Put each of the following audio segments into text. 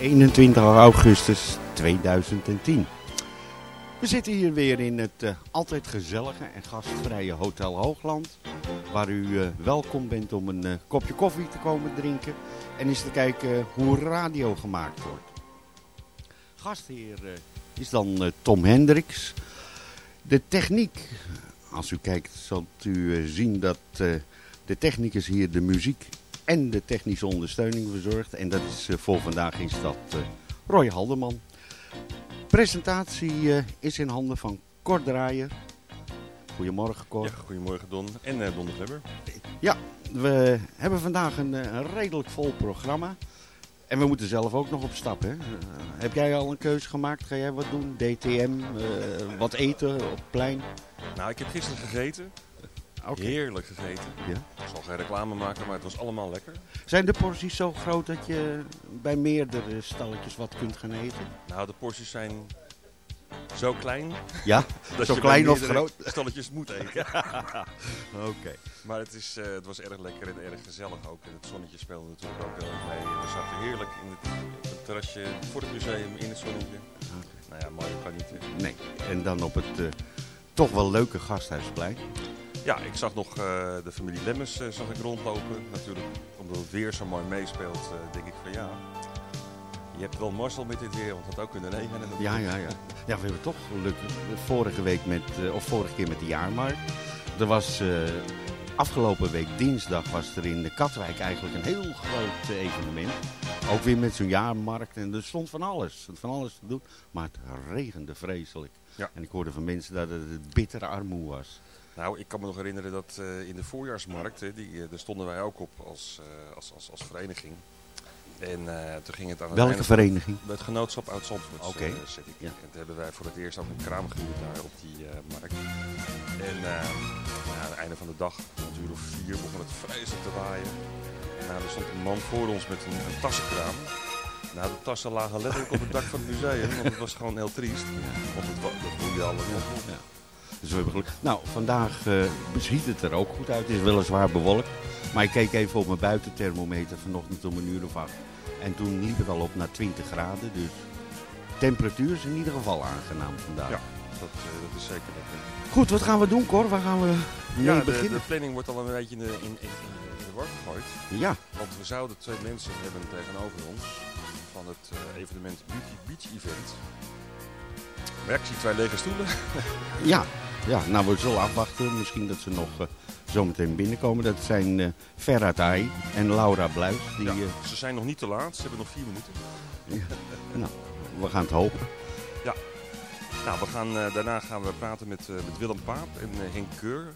...21 augustus 2010. We zitten hier weer in het eh, altijd gezellige en gastvrije Hotel Hoogland... ...waar u eh, welkom bent om een eh, kopje koffie te komen drinken... ...en eens te kijken hoe radio gemaakt wordt. Gastheer is dan Tom Hendricks... De techniek, als u kijkt, zult u zien dat de technicus hier de muziek en de technische ondersteuning verzorgt. En dat is eh, voor vandaag is dat eh, Roy Haldeman. Presentatie eh, is in handen van Cor Draaier. Goedemorgen Cor. Ja, goedemorgen Don en uh, Don de. Ja, we hebben vandaag een, een redelijk vol programma. En we moeten zelf ook nog op stap. Hè? Heb jij al een keuze gemaakt? Ga jij wat doen? DTM? wat eten op het plein? Nou, ik heb gisteren gegeten. Heerlijk gegeten. Ja. Ik zal geen reclame maken, maar het was allemaal lekker. Zijn de porties zo groot dat je bij meerdere stalletjes wat kunt gaan eten? Nou, de porties zijn zo klein Ja, dat zo je klein of groot? stalletjes moet eten. Oké. maar het, is, eh, het was erg lekker en erg gezellig ook. En het zonnetje speelde natuurlijk ook heel erg mee. We zaten heerlijk in het, het terrasje voor het museum in het zonnetje. Nou ja, mooi kan niet. hè. Nee, en dan op het eh, toch wel leuke gasthuisplein. Ja, ik zag nog eh, de familie Lemmens eh, zag ik rondlopen. Natuurlijk, omdat het weer zo mooi meespeelt, eh, denk ik van ja. Je hebt wel Marcel met dit weer, want het had ook kunnen regenen. Ja, ja, ja. Ja, we hebben toch geluk. Vorige week met, of vorige keer met de jaarmarkt. Er was afgelopen week dinsdag was er in de Katwijk eigenlijk een heel groot evenement. Ook weer met zo'n jaarmarkt en er stond van alles. Van alles te doen. Maar het regende vreselijk. Ja. En ik hoorde van mensen dat het bittere armoe was. Nou, ik kan me nog herinneren dat eh, in de voorjaarsmarkt, hè, die, eh, daar stonden wij ook op als, eh, als, als, als vereniging. En toen ging het aan het Welke van- vereniging? Het genootschap uit Zandvoort, Oké. Ja. En toen hebben wij voor het eerst ook een kraam gehuurd daar op die markt. En ja, aan het einde van de dag, een uur of vier, begon het vreselijk te waaien. Nou, er stond een man voor ons met een, een tassenkraam. Nou, de tassen lagen letterlijk op het dak van het museum, want het was gewoon heel triest. Want het, dat woeide allemaal. Ja. Dus we hebben geluk. Nou, vandaag eh, ziet het er ook goed uit. Het is weliswaar bewolkt. Maar ik keek even op mijn buitenthermometer vanochtend om een uur of acht. En toen liep het al op naar 20 graden. Dus temperatuur is in ieder geval aangenaam vandaag. Ja, dat, eh, dat is zeker lekker. Goed, wat gaan we doen, Cor? Waar gaan we mee Ja, de, beginnen? de planning wordt al een beetje in de, in, in, in de war gegooid. Ja, Want we zouden twee mensen hebben tegenover ons van het eh, evenement Beauty Beach Event. Ja, ik zie twee lege stoelen. ja, ja, nou we zullen afwachten. Misschien dat ze nog eh, zometeen binnenkomen. Dat zijn eh Ferhat Ai en Laura Bluis. Die, Ja, eh, ze zijn nog niet te laat, ze hebben nog vier minuten. nou, we gaan het hopen. Nou, we gaan, eh, daarna gaan we praten met, eh, met Willem Paap en eh, Henk Keur.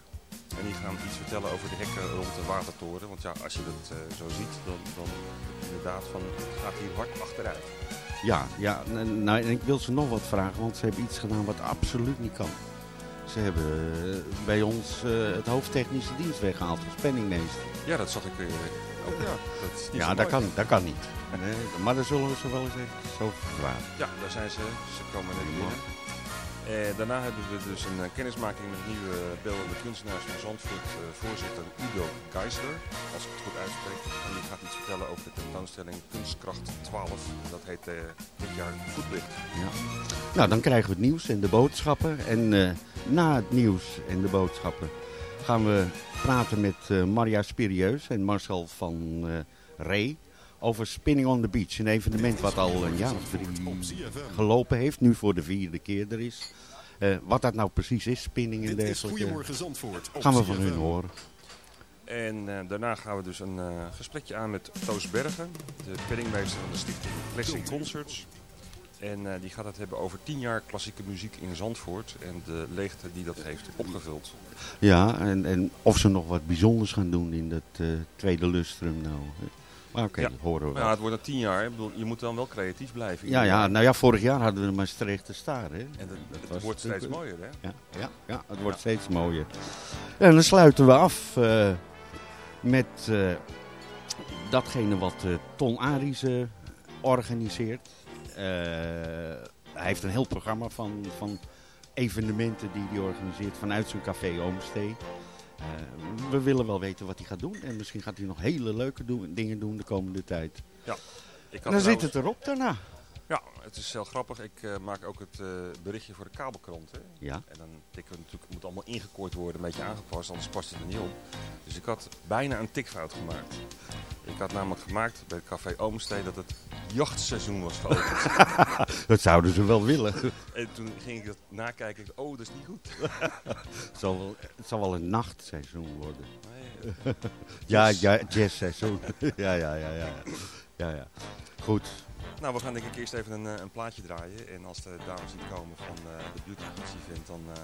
En die gaan iets vertellen over de hekken rond de watertoren. Want ja, als je dat eh, zo ziet, dan, dan inderdaad van, het gaat hier hard achteruit. Ja, ja nou, en ik wil ze nog wat vragen, want ze hebben iets gedaan wat absoluut niet kan. Ze hebben eh, bij ons eh, het hoofdtechnische dienst weggehaald als penningmeester. Ja, dat zag ik eh, ook. Ja, dat is niet Ja, dat kan, dat kan niet. Nee, maar daar zullen we ze wel eens even zo vragen. Ja, daar zijn ze. Ze komen net binnen. Eh, daarna hebben we dus een eh, kennismaking met nieuwe beeldende kunstenaars van Zandvoort. eh, voorzitter Udo Geisler, als ik het goed uitspreek. En die gaat iets vertellen over de tentoonstelling Kunstkracht 12. Dat heet dit jaar Voetlicht. Ja. Nou, dan krijgen we het nieuws en de boodschappen. En na het nieuws en de boodschappen gaan we praten met Maria Spirieus en Marcel van Ree over Spinning on the Beach. Een evenement wat al een jaar of drie gelopen heeft, nu voor de vierde keer er is. Eh, wat dat nou precies is, spinning en Dit is dergelijke, Goedemorgen Zandvoort. op gaan we van hun horen. En eh, daarna gaan we dus een eh, gesprekje aan met Toos Bergen, de penningmeester van de stichting Classic Concerts. En eh, die gaat het hebben over tien jaar klassieke muziek in Zandvoort en de leegte die dat heeft opgevuld. Ja, en, en of ze nog wat bijzonders gaan doen in dat eh, tweede lustrum nou. Maar oké, Ja. horen we Maar wel. ja, het wordt na tien jaar, ik bedoel, je moet dan wel creatief blijven. Ja, ja, nou ja, vorig jaar hadden we te staan. Hè? En dat, Dat het wordt steeds mooier, hè? Ja, ja, ja het wordt steeds mooier. En dan sluiten we af eh, met eh, datgene wat eh, Ton Aries organiseert. Hij heeft een heel programma van, van evenementen die hij organiseert vanuit zijn café Oomstee. Eh, we willen wel weten wat hij gaat doen. En misschien gaat hij nog hele leuke dingen doen de komende tijd. Ik had En dan zit het erop daarna. Ja, het is heel grappig. Ik eh, maak ook het eh, berichtje voor de kabelkrant. Hè? Ja. En dan tikken we natuurlijk, het moet allemaal ingekort worden, een beetje aangepast, anders past het er niet op. Dus ik had bijna een tikfout gemaakt. Ik had namelijk gemaakt bij het café Oomstee dat het jachtseizoen was geopend. Dat zouden ze wel willen. en toen ging ik dat nakijken. Ik dacht, oh, dat is niet goed. Het zal wel, het zal wel een nachtseizoen worden. Nee, Ja, ja, jazzseizoen. ja, ja, ja, ja. ja, ja. Goed. Nou, we gaan denk ik eerst even een, eh, een plaatje draaien. En als de dames die komen van eh, de Beauty Beach Event, dan, eh,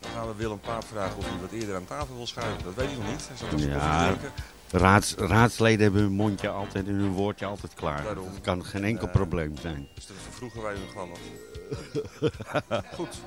dan gaan we Willem Paap vragen of hij wat eerder aan tafel wil schuiven. Dat weet hij nog niet. Hij zat op zijn Ja. drinken. Raads, raadsleden hebben hun mondje altijd en hun woordje altijd klaar. Daarom. Dat kan geen enkel probleem zijn. Dus dat vervroegen wij hem gewoon nog. Goed.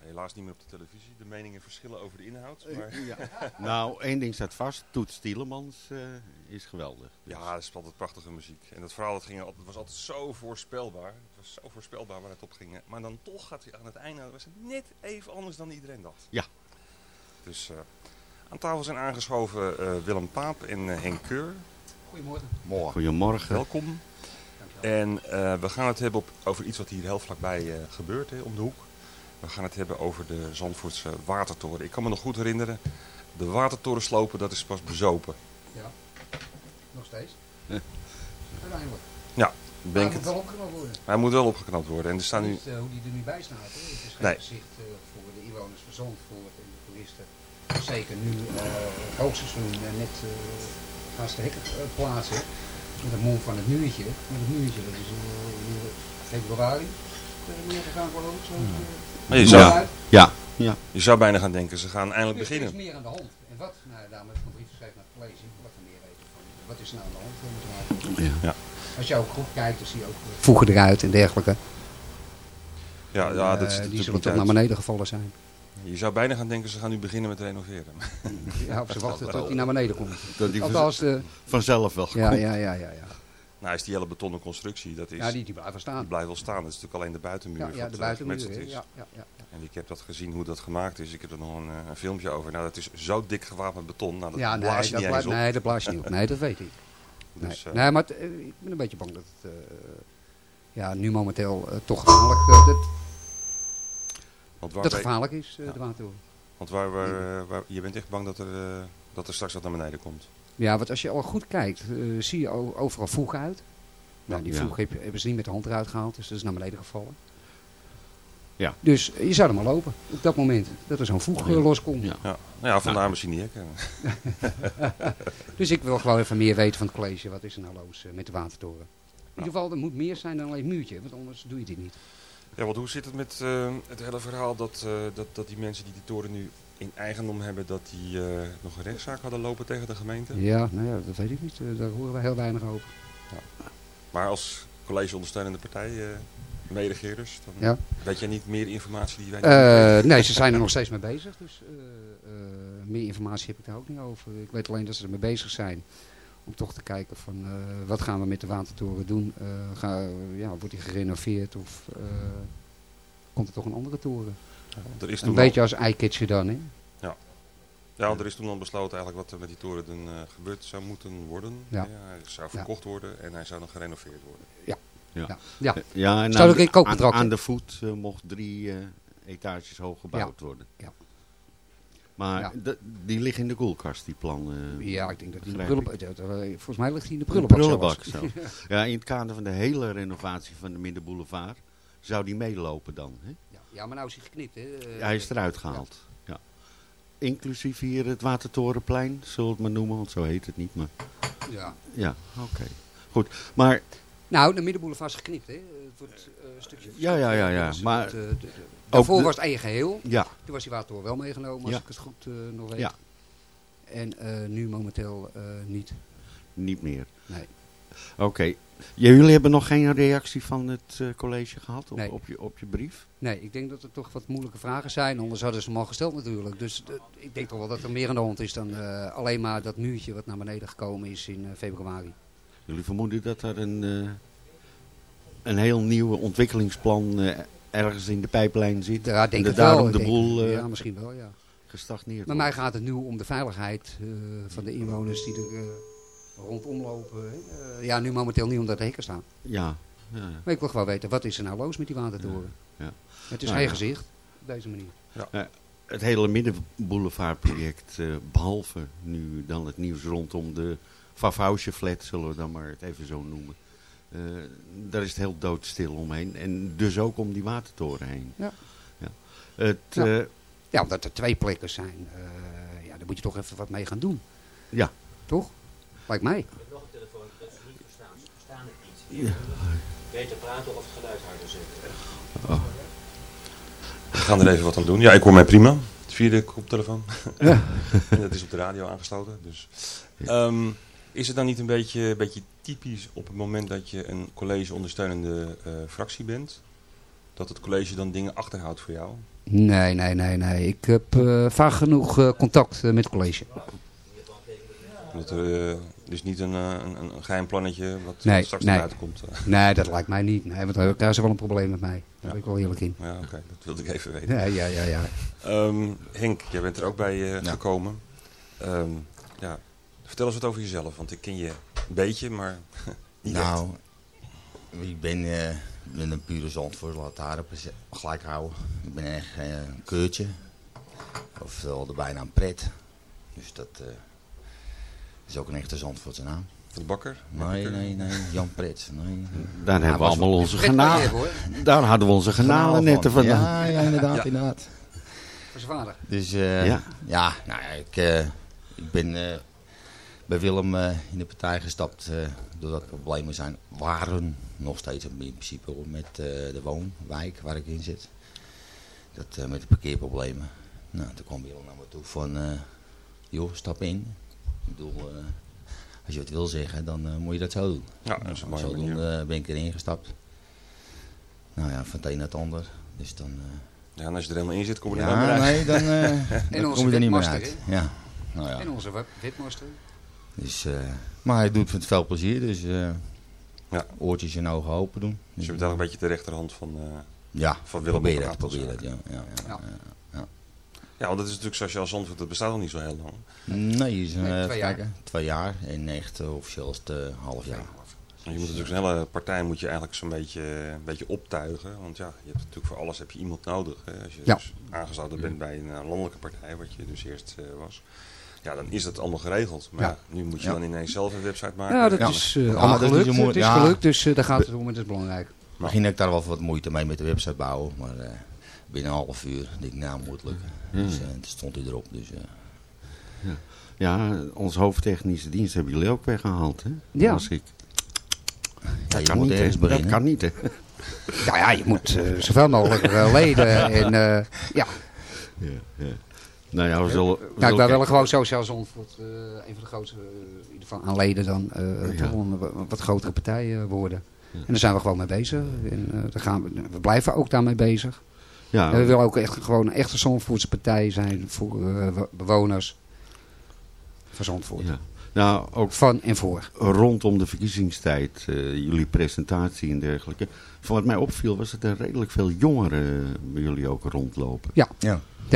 Helaas niet meer op de televisie. De meningen verschillen over de inhoud. Maar Eh, Ja. nou, één ding staat vast. Toets Tielemans eh, is geweldig. ja, het is altijd prachtige muziek. En dat verhaal dat ging, was altijd zo voorspelbaar. Het was zo voorspelbaar waar het op ging. Maar dan toch gaat hij aan het einde was het net even anders dan iedereen dacht. Ja. Dus eh, aan tafel zijn aangeschoven eh, Willem Paap en Henk Keur. Goedemorgen. Goedemorgen. Welkom. En eh, we gaan het hebben op, over iets wat hier heel vlakbij eh, gebeurt, hè, om de hoek. We gaan het hebben over de Zandvoortse watertoren. Ik kan me nog goed herinneren, de watertoren slopen, dat is pas bezopen. Ja. Nog steeds. Ja. Uiteindelijk. Ja, ben ik Maar het. moet wel opgenomen worden. Hij moet wel opgeknapt worden. En er staan nu... Niet, eh, hoe die er nu bij staat. Hè. Het is geen Nee. gezicht eh, voor de inwoners van Zandvoort en de toeristen. Zeker nu eh, het hoogseizoen net gaan ze de hekken plaatsen. Met het mond van het muurtje. Met het muurtje, dat is in, februari. Eh, meer gegaan worden. Maar je, zou, Ja. Ja, ja. je zou bijna gaan denken, ze gaan eindelijk Dus er is beginnen. meer aan de hand. En wat? Nou, daarom heb ik een brief geschreven naar het college. Wat er meer weten van. Wat is er nou aan de hand eh, ja. Ja. Als je ook goed kijkt, dan zie je ook eh, voegen eruit en dergelijke. Ja, ja, dat is Eh, die natuurlijk zullen toch naar beneden gevallen zijn. Je zou bijna gaan denken, ze gaan nu beginnen met renoveren. Ja, of ze wachten tot hij naar beneden komt. Dat die Althans, de, vanzelf wel ja, ja, ja, ja, ja. Nou, is die hele betonnen constructie, dat is, ja die, die blijven die staan. blijft wel staan. Dat is natuurlijk alleen de buitenmuur. Ja, ja, de eh, buitenmuur. is. Ja, ja, ja. En ik heb dat gezien hoe dat gemaakt is. Ik heb er nog een, eh, een filmpje over. Nou, dat is zo dik gewapend beton. Nou, dat ja blaas nee, je dat niet blaast, eens op. nee, dat je niet op. Nee, dat weet ik. Nee, Dus, eh, nee maar het, ik ben een beetje bang dat het ja, nu momenteel toch gevaarlijk, dat, want waar, dat wij- gevaarlijk is, de watertoren. want waar, waar, waar- je bent echt bang dat er, dat er straks wat naar beneden komt. Ja, want als je al goed kijkt, eh, zie je overal voeg uit. Nou, die Ja. voeg heb- hebben ze niet met de hand eruit gehaald, dus dat is naar beneden gevallen. Ja. Dus je zou er maar lopen op dat moment dat er zo'n voeg eh, loskomt. Ja. Ja, nou ja vandaar misschien die hekken. Dus ik wil gewoon even meer weten van het college. Wat is er nou los eh, met de watertoren? In ieder geval, er moet meer zijn dan alleen een muurtje, want anders doe je dit niet. Ja, want hoe zit het met eh, het hele verhaal dat, eh, dat, dat die mensen die die toren nu in eigendom hebben, dat die eh, nog een rechtszaak hadden lopen tegen de gemeente? Ja, nou ja, dat weet ik niet. Eh, Daar horen we heel weinig over. Maar als college ondersteunende partij, eh medegeerders, dan Ja. weet jij niet meer informatie die wij niet? Eh, nee, ze zijn er nog steeds mee bezig. Dus meer informatie heb ik daar ook niet over. Ik weet alleen dat ze ermee bezig zijn. Om toch te kijken van wat gaan we met de watertoren doen. Ga, ja, wordt die gerenoveerd of komt er toch een andere toren? Er is Een toen beetje als eyecatcher dan, hè? Ja, want er is toen al besloten eigenlijk wat er met die toren dan, eh, gebeurd zou moeten worden. Ja. hij zou verkocht worden en hij zou dan gerenoveerd worden. Ja. Ja. ja. Ja, en Staat aan, ook in de- koopcontract, aan, de voet eh, mocht drie eh, etages hoog gebouwd worden. Ja. Maar Ja. de- die liggen in de koelkast, die plannen. Ja, ik denk dat die in de prullenbak... Volgens mij ligt hij in de De prullenbak, zelfs. zelf. Ja, in het kader van de hele renovatie van de Middenboulevard zou die meelopen dan. Hè? Ja, ja, maar nou is hij geknipt, hè? Eh, Ja, hij is eruit gehaald. Ja. Inclusief hier het Watertorenplein, zullen we het maar noemen, want zo heet het niet. Maar Ja. ja, oké. Goed, maar Nou, de middenboulevard is geknipt, hè? Het wordt eh, een stukje... Ja, ja, ja, ja. Maar het, de- de- daarvoor de- was het één geheel. ja, Toen was die watertoren wel meegenomen, als Ja. ik het goed eh, nog weet. Ja. En nu momenteel niet. niet meer. Nee. Oké. Jullie hebben nog geen reactie van het eh, college gehad op, Nee. op, je, op je brief? Nee, ik denk dat er toch wat moeilijke vragen zijn. Anders hadden ze hem al gesteld natuurlijk. Dus eh, ik denk toch wel dat er meer aan de hand is dan eh, alleen maar dat muurtje wat naar beneden gekomen is in februari. Jullie vermoeden dat er een, een heel nieuw ontwikkelingsplan ergens in de pijplijn zit? Ja, denk dat daarom wel. de Ik boel ja, misschien wel, ja. gestagneerd Maar mij gaat het nu om de veiligheid van de inwoners die er rondom lopen. hè. Eh, ja, nu momenteel niet omdat de hekken staan. Ja, ja, ja. Maar ik wil gewoon weten, wat is er nou los met die watertoren? Ja, ja. Het is Nou, geen ja. gezicht op deze manier. het hele Middenboulevardproject, eh behalve nu dan het nieuws rondom de Vavhausje flat, zullen we dan maar het even zo noemen. eh, daar is het heel doodstil omheen. En dus ook om die watertoren heen. Ja. Ja. Het, Ja. eh, Ja, omdat er twee plekken zijn. eh, ja, daar moet je toch even wat mee gaan doen. ja. Toch? Lijkt mij. Ik heb nog een telefoon dat ze niet verstaan. Ze verstaan het niet. Beter praten of het geluid harder zetten. We gaan er even wat aan doen. Ja, ik hoor mij prima. Het vierde koptelefoon. en dat is op de radio aangesloten. Dus. Ehm, is het dan niet een beetje, een beetje typisch op het moment dat je een college ondersteunende eh, fractie bent? dat het college dan dingen achterhoudt voor jou? Nee, nee, nee, nee. Ik heb eh, vaak genoeg eh, contact met het college. Dat er eh, dus niet een, eh, een, een geheim plannetje wat Nee, straks nee. naar buiten komt. eh. Nee, dat lijkt mij niet. Nee, want daar krijgen ze wel een probleem met mij. Daar Ja. ben ik wel eerlijk in. Ja, oké, dat wilde ik even weten. Ja, ja, ja. ja. Ehm, Henk, jij bent er ook bij eh, gekomen. Ehm, ja, vertel eens wat over jezelf, want ik ken je een beetje, maar niet echt. Nou, ik ben, eh, ben een pure zandvoort, laat daar gelijk houden. Ik ben echt eh, een keurtje, oftewel de bijnaam Pret. Dus dat eh, is ook een echte Zandvoortse naam. Van de bakker? Nee, nee, nee, Jan Pret. Nee. Daar hebben we was allemaal onze genalen. Daar hadden we onze genalen net van. vandaan. Ja, ja, inderdaad, Ja. inderdaad. Voor zijn vader. Dus eh, Ja. ja. nou ja, ik, eh, ik ben eh, bij Willem eh, in de partij gestapt eh, doordat er problemen zijn, waren nog steeds in principe met eh, de woonwijk waar ik in zit. Dat, eh, met de parkeerproblemen. Nou, toen kwam Willem naar me toe van, eh, joh, stap in. Ik bedoel, eh, als je het wil zeggen, dan eh, moet je dat zo doen. Ja, dat is een mooie Zodoende manier. eh, ben ik erin gestapt. Nou ja, van het een naar het ander. Dus dan... eh, Ja, en als je er helemaal in zit, kom je er ja, uit. nee, dan, eh, dan onze kom je er niet meer uit. Ja. Nou ja. En onze wit- witmaster. Dus, eh, maar hij doet het met veel plezier, dus eh, Ja. oortjes en ogen open doen. Dus je bent eigenlijk een beetje de rechterhand van, eh, ja, van Willem probeer dat, probeer dat, ja. ja, ja, Ja. want dat is natuurlijk zoals je als Zandvoort, dat bestaat nog niet zo heel lang. Nee, is, eh, Nee, twee jaar. twee jaar en echt eh, officieel is het eh, half jaar. Je moet natuurlijk zo'n hele partij moet je eigenlijk zo'n beetje, een beetje optuigen. Want ja, je hebt natuurlijk voor alles heb je iemand nodig. Hè. Als je Ja. dus aangesloten bent bij een eh, landelijke partij, wat je dus eerst eh, was. Ja, dan is dat allemaal geregeld. Maar ja, nu moet je Ja. dan ineens zelf een website maken. Ja, dat Ja. is eh, Ja, allemaal dat is gelukt. niet zo het is gelukt, dus daar gaat het om. Het is belangrijk. Misschien heb ik daar wel wat moeite mee met de website bouwen, maar eh, binnen een half uur denk ik, nou moet het lukken. Dus eh, toen stond hij erop, dus... eh, Ja, onze hoofdtechnische dienst hebben jullie ook weggehaald, hè? Ja. Las ik. ja, Dat je kan niet, hè? ergens Dat kan niet, hè? Ja, ja, je moet eh, zoveel mogelijk leden. En eh, ja, Ja, ja. Nou ja, we zullen... we nou, zullen ik ben wel gewoon sociaal Zandvoort eh een van de grootste, geval aan leden dan, eh Ja. een wat grotere partij eh, worden. En daar zijn we gewoon mee bezig. En eh, daar gaan we, we blijven ook daarmee bezig. Ja, En we willen ook echt gewoon een echte Zandvoortse partij zijn voor eh, bewoners van Zandvoort. ja. Nou, ook Van en voor. rondom de verkiezingstijd, eh, jullie presentatie en dergelijke. Van wat mij opviel was dat er redelijk veel jongeren bij jullie ook rondlopen. Ja.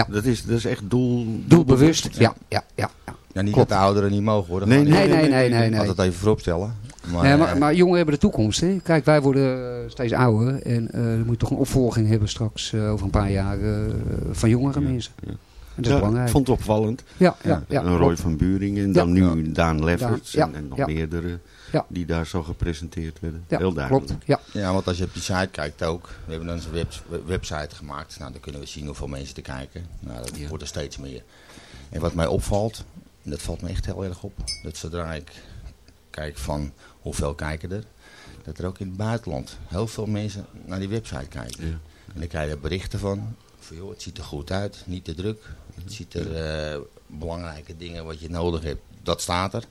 Dat is, dat is echt doel, Doelbewust. Ja, ja, ja. ja. ja, niet Klopt. dat de ouderen niet mogen worden. Nee, maar Nee, nee, nee, nee. nee. Altijd even vooropstellen. Maar, Nee, eh, maar, maar jongeren hebben de toekomst. Hè? Kijk, wij worden eh, steeds ouder. En eh dan moet je toch een opvolging hebben straks eh, over een paar jaar van jongere Ja, mensen. ja. En dat is Ja, belangrijk. Ik vond het opvallend. Ja, ja, ja. een Roy klopt. van Buringen en Ja. dan nu Daan Lefferts en, en nog ja. meerdere Ja. die daar zo gepresenteerd werden. Ja, Heel duidelijk. klopt. Ja. Ja, want als je op die site kijkt ook. We hebben web, website gemaakt. Nou, dan kunnen we zien hoeveel mensen er kijken. Nou, dat Ja. wordt er steeds meer. En wat mij opvalt, en dat valt me echt heel erg op. Dat zodra ik kijk van hoeveel kijken er. Dat er ook in het buitenland heel veel mensen naar die website kijken. Ja. En dan krijg je berichten van. van joh, het ziet er goed uit, niet te druk. Het ziet er eh, belangrijke dingen wat je nodig hebt, dat staat er.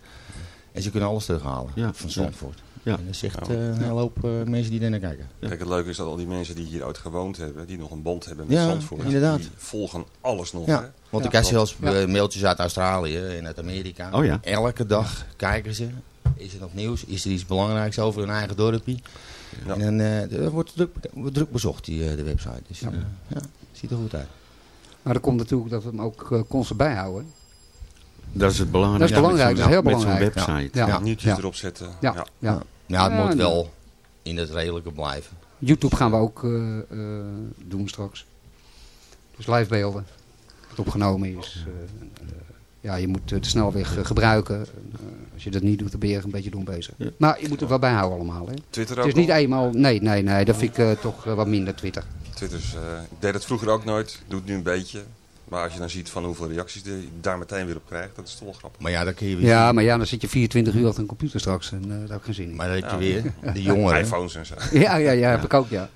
En ze kunnen alles terughalen Ja, van. Zandvoort. Ja. En dat is echt eh, een hele hoop eh, mensen die daar naar kijken. Kijk, het leuke is dat al die mensen die hier ooit gewoond hebben, die nog een band hebben met Ja, Zandvoort, inderdaad. die volgen alles nog. Ja, Hè? want Ja. ik krijg zelfs Ja. mailtjes uit Australië en uit Amerika. Oh ja. Elke dag kijken ze. Is er nog nieuws? Is er iets belangrijks over hun eigen dorpje? Ja. En dan eh, dat wordt druk, wordt druk bezocht, die, eh, de website. Dus ja. ja, ziet er goed uit. Maar er komt natuurlijk dat we hem ook eh, constant bijhouden. Dat is het belangrijkste. Dat is belangrijk, dat is heel Met zo'n belangrijk. website. Ja. Ja, nieuwtjes Ja. erop zetten. Ja, Ja. ja. Ja, het Ja, moet wel in het redelijke blijven. YouTube gaan we ook eh, eh, doen straks. Dus livebeelden. Wat opgenomen is. eh, eh, ja, je moet eh, de snelweg eh, gebruiken. En, eh, als je dat niet doet, dan ben je er een beetje doen bezig. Ja. Maar je moet er wel bijhouden allemaal. Hè. Twitter Het ook is niet eenmaal... Nee, nee, nee. Dat vind ik eh, toch wat minder Twitter. Twitter is, eh, ik deed het vroeger ook nooit, doe het nu een beetje. Maar als je dan ziet van hoeveel reacties je daar meteen weer op krijgt, dat is toch wel grappig. Maar ja, dan kun je weer Ja, maar ja, dan zit je 24 uur achter een computer straks. En eh, daar heb ik geen zin in. Maar dan heb je Ja. weer de jongeren. iPhones en zo. Ja, ja, ja, heb ik ook, ja.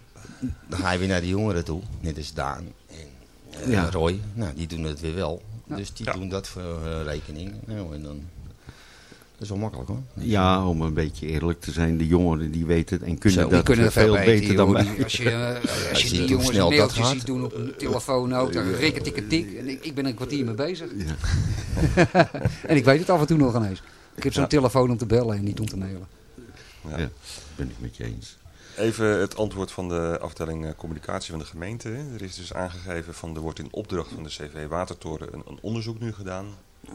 Dan ga je weer naar de jongeren toe. Net als Daan en eh, Ja. Roy. Nou, die doen het weer wel. Ja. Dus die Ja. doen dat voor eh, rekening. Nou, en dan is wel makkelijk hoor. Ja, om een beetje eerlijk te zijn, de jongeren die weten het en kunnen Zo, dat kunnen veel veel beter dan wij. Als je, eh, als je die jongens snel een dat mailtje ziet doen op een telefoon, ook, dan rikken tik tik. En ik, ik ben er een kwartier mee bezig. en ik weet het af en toe nog ineens. Ik heb zo'n telefoon om te bellen en niet om te mailen. Ja. Ja, ben ik met je eens. Even het antwoord van de afdeling eh, communicatie van de gemeente. Er is dus aangegeven van er wordt in opdracht van de CV Watertoren een, een onderzoek nu gedaan.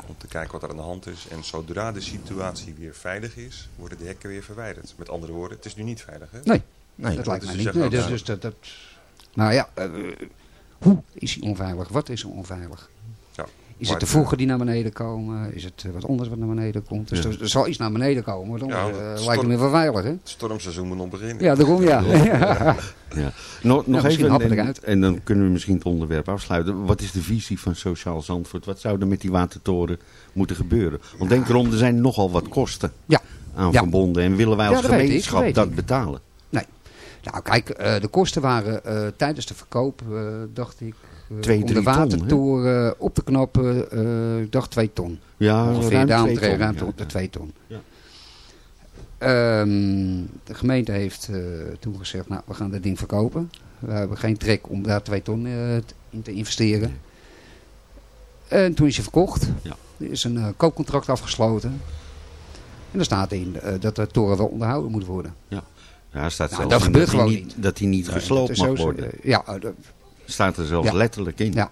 Om te kijken wat er aan de hand is. En zodra de situatie weer veilig is, worden de hekken weer verwijderd. Met andere woorden, het is nu niet veilig. Hè? Nee, Nee, dat lijkt dus mij ze niet. Nee, dus, ja. dus dat, dat, nou ja, eh, hoe is hij onveilig? Wat is er onveilig? Is Maar het de voegen die naar beneden komen? Is het eh, wat anders wat naar beneden komt? Dus Ja. er, er zal iets naar beneden komen, Ja, eh, het lijkt het me wel veilig, hè? Het stormseizoen moet nog beginnen. Ja, daarom ja. ja. Ja. Nog, nog misschien even, happen en, eruit. en dan kunnen we misschien het onderwerp afsluiten. Wat is de visie van Sociaal Zandvoort? Wat zou er met die watertoren moeten gebeuren? Want denk erom, er zijn nogal wat kosten Ja. aan Ja. verbonden. En willen wij Ja, als dat weet ik, gemeenschap dat weet dat ik. betalen? Nou kijk, eh, de kosten waren eh, tijdens de verkoop, eh, dacht ik, eh, Twee, om de ton, watertoren op te knappen, eh, ik dacht twee ton. Ja, Ongeveer ruim twee ton, ruimte ja. op de twee ton. Ja. Ehm, de gemeente heeft eh, toen gezegd, nou we gaan dit ding verkopen. We hebben geen trek om daar twee ton eh, in te investeren. En toen is hij verkocht. Ja. Er is een eh, koopcontract afgesloten. En er staat in eh, dat de toren wel onderhouden moet worden. Ja, er staat Nou, dat gebeurt gewoon niet, niet. dat hij niet gesloopt dat mag worden. eh, ja, eh, dat- Staat er zelfs Ja. letterlijk in. Ja.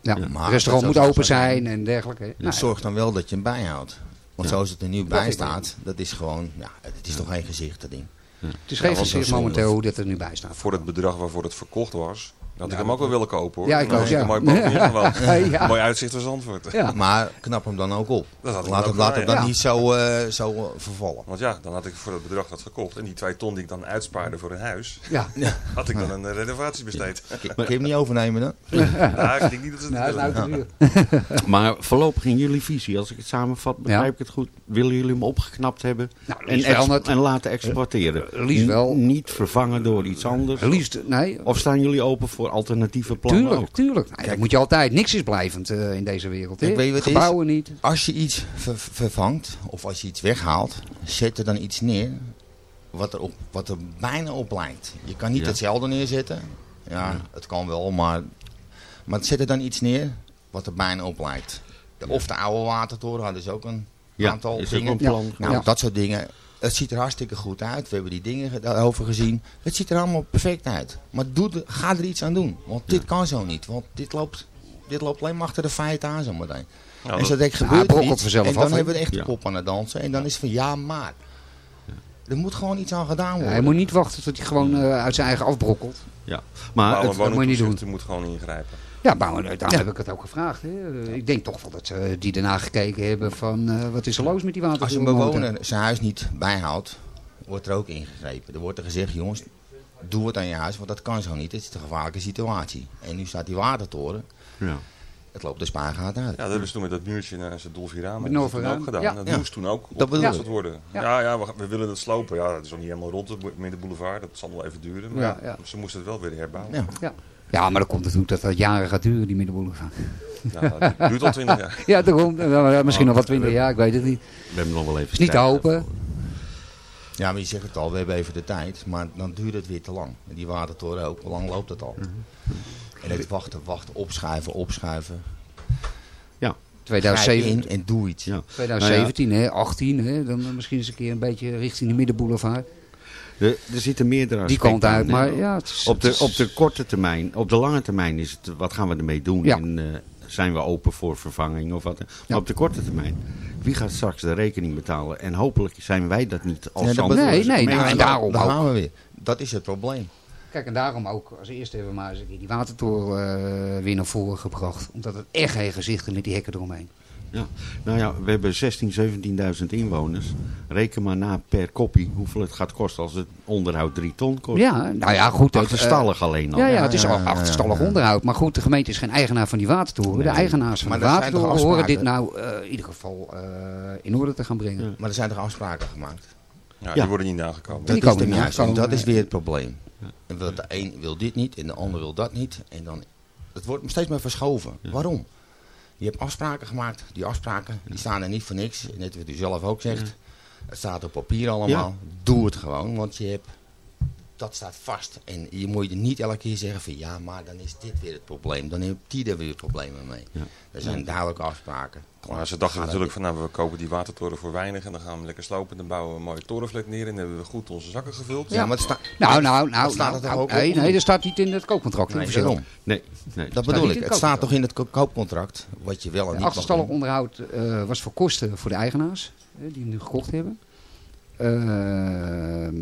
ja. Maar het restaurant moet open zijn. en dergelijke. hè. Nou, Zorg dan wel dat je hem bijhoudt. Want Ja. zoals het er nu Dat bij ik staat, dat is gewoon, ja, het is toch geen gezicht, dat ding. het is geen gezicht momenteel hoe dat er nu bij staat. Voor het bedrag waarvoor het verkocht was, had ik Ja, hem ook wel willen kopen hoor. Ja, ik ook, ja. een mooi gewoond. Ja. Mooi uitzicht als antwoord. Ja. Maar knap hem dan ook op. Dat had ik laat hem, ook laat hem gedaan, dan ja. niet zo, eh, zo eh, vervallen. Want ja, dan had ik voor het bedrag dat gekocht. En die twee ton die ik dan uitspaarde voor een huis, Ja. had ik dan een eh, renovatie besteed. Kun kun je hem niet overnemen dan? Nou, ik denk niet dat ze het Nou, dat is nou duur. Maar voorlopig in jullie visie, als ik het samenvat, begrijp Ja. ik het goed. Willen jullie hem opgeknapt hebben Nou, en, wel. en laten exporteren? Liefst wel. Niet vervangen door iets anders? Liefst, nee. Of staan jullie open voor alternatieve plannen Tuurlijk, ook? tuurlijk. Dat moet je altijd. Niks is blijvend eh, in deze wereld. hè. Kijk, weet je wat het is? Gebouwen niet. Als je iets ver- vervangt, of als je iets weghaalt, zet er dan iets neer wat er, op, wat er bijna op lijkt. Je kan niet Ja. hetzelfde neerzetten. Ja, het kan wel, maar, maar zet er dan iets neer wat er bijna op lijkt. De- Of de oude watertoren hadden ze ook een Ja, aantal is ook dingen. een plan. Nou, Ja. dat soort dingen. Het ziet er hartstikke goed uit. We hebben die dingen ge- daarover gezien. Het ziet er allemaal perfect uit. Maar doe de- ga er iets aan doen. Want dit kan zo niet. Want dit loopt, dit loopt alleen maar achter de feiten aan zometeen. En dat- zo denk Ja, gebeurt het brokkelt iets. vanzelf En dan af, hebben we echt de Ja. kop aan het dansen. En dan is het van ja, maar. Er moet gewoon iets aan gedaan worden. hij moet niet wachten tot hij gewoon eh, uit zijn eigen afbrokkelt. Ja. Maar het, en moet je niet woningtoezicht moet gewoon ingrijpen. Ja, maar eh, daarom Ja. heb ik het ook gevraagd. Hè. Eh, Ik denk toch wel dat ze die ernaar gekeken hebben van eh, wat is er los met die Als een bewoner zijn huis niet bijhoudt, wordt er ook ingegrepen. Er wordt er gezegd, jongens, doe het aan je huis, want dat kan zo niet. Het is een gevaarlijke situatie. En nu staat die watertoren, ja. het loopt de spaargaat uit. Ja, dat hebben ze toen met dat muurtje Met hebben ze toen Novaraam. ook gedaan. Ja. Dat Ja. moest toen ook Dat bedoel opgelost worden. Ja. Ja, ja, we, we willen het slopen. Ja, dat is nog niet helemaal rond, het middenboulevard. Dat zal wel even duren. Maar Ja, ja. ze moesten het wel weer herbouwen. Ja. Ja. ja, maar dan komt het natuurlijk dat dat jaren gaat duren, die middenboulevard. Ja, dat duurt al twintig jaar. Ja, daarom. Misschien nog wat twintig jaar, ik weet het niet. We hebben nog wel even is niet te hopen. Ja, maar je zegt het al, we hebben even de tijd, maar dan duurt het weer te lang. En die watertoren ook, hoe lang loopt het al? En het wachten, wachten, opschuiven, opschuiven. 2007, in en doe iets. Ja. 2017, hè, 18, hè, dan misschien eens een keer een beetje richting de middenboulevard. Er, er zitten meerdere Die kant uit, aan, maar ja, het is- op, de, op de korte termijn, op de lange termijn is het, wat gaan we ermee doen? Ja. En eh, zijn we open voor vervanging of wat? Maar Ja. op de korte termijn, wie gaat straks de rekening betalen? En hopelijk zijn wij dat niet als Ja. Nee, nee, nou, en daarom Daar gaan we weer. Dat is het probleem. Kijk, en daarom ook als eerste hebben we maar eens een keer die watertoren eh, weer naar voren gebracht. Omdat het echt geen gezichten met die hekken eromheen. Ja. Nou ja, we hebben 16.000, 17.000 inwoners. Reken maar na per kopie hoeveel het gaat kosten als het onderhoud 3 ton kost. Ja, nou ja, goed. het, Achterstallig alleen al. eh, Ja, ja, het is al achterstallig ja. onderhoud. Maar goed, de gemeente is geen eigenaar van die watertoren. De eigenaars van Maar de er watertoren horen dit nou eh, in ieder geval eh, in orde te gaan brengen. Ja. Maar er zijn toch afspraken gemaakt? Ja, Ja. Die worden niet nagekomen. Dat die is niet dat is weer het probleem. En de een wil dit niet en de ander wil dat niet. En dan, het wordt steeds meer verschoven. Waarom? Je hebt afspraken gemaakt. Die afspraken die staan er niet voor niks. Net wat u zelf ook zegt. Het staat op papier allemaal. Doe het gewoon, want je hebt, dat staat vast. En je moet je niet elke keer zeggen van ja, maar dan is dit weer het probleem. Dan heeft die er weer problemen mee. Ja. Er zijn duidelijke afspraken. Maar ze dachten natuurlijk van nou, we kopen die watertoren voor weinig en dan gaan we lekker slopen. Dan bouwen we een mooie torenvlek neer en dan hebben we goed onze zakken gevuld. Ja, maar het staat... Nou, nou, nou. Staat nou, er toch nou, ook nee, nee, dat staat niet in het koopcontract. Nee, daarom. Nee, nee. Dat bedoel ik. het Het staat toch in het ko- koopcontract. Wat je wel en Het niet mag achterstallig onderhoud eh, was voor kosten voor de eigenaars, hè, die hem nu gekocht hebben. Ehm,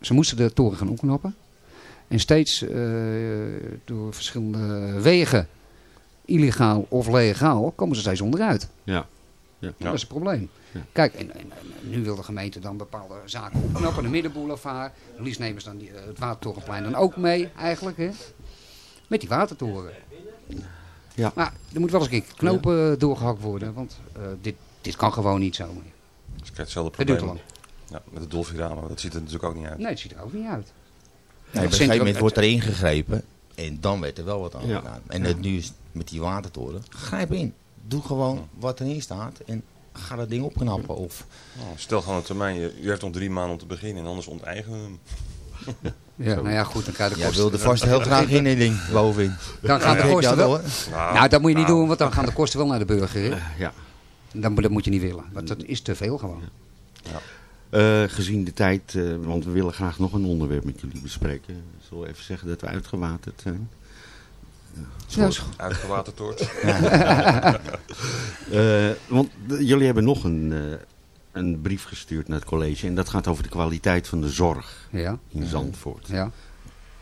ze moesten de toren gaan opknappen. En steeds eh, door verschillende wegen, illegaal of legaal, komen ze steeds onderuit. Ja. Ja. Dat is het probleem. Ja. Kijk, en, en, en nu wil de gemeente dan bepaalde zaken opknappen. De middenboulevard. Liefst nemen ze dan die, eh, het Watertorenplein dan ook mee, eigenlijk. Hè? Met die watertoren. Ja. Maar er moet wel eens een keer knopen doorgehakt worden. Want eh, dit, dit kan gewoon niet zo meer. Dus je krijgt hetzelfde Het duurt te probleem. lang. Ja, met de dolfiramen, dat ziet er natuurlijk ook niet uit. Nee, het ziet er ook niet uit. Nee, op een gegeven moment wordt er ingegrepen en dan werd er wel wat aan Ja. gedaan. En het nu is met die watertoren, grijp in. Doe gewoon wat erin staat en ga dat ding opknappen. Of, Nou, stel gewoon een termijn, je, u heeft nog drie maanden om te beginnen en anders onteigenen we hem. Ja, nou ja, goed, dan krijg je de jij kosten. wilde vast heel graag in die ding bovenin. Dan gaan de Ja, kosten wel. Nou, dat moet je niet doen, want dan gaan de kosten wel naar de burger. Hè? Ja. Dan, dat moet je niet willen. Want dat is te veel gewoon. Eh, gezien de tijd, eh, want we willen graag nog een onderwerp met jullie bespreken. Zullen we even zeggen dat we uitgewaterd zijn? Ja, is goed. Uitgewatertoord. Eh, want jullie hebben nog een, eh, een brief gestuurd naar het college. En dat gaat over de kwaliteit van de zorg Ja, in Zandvoort. ja.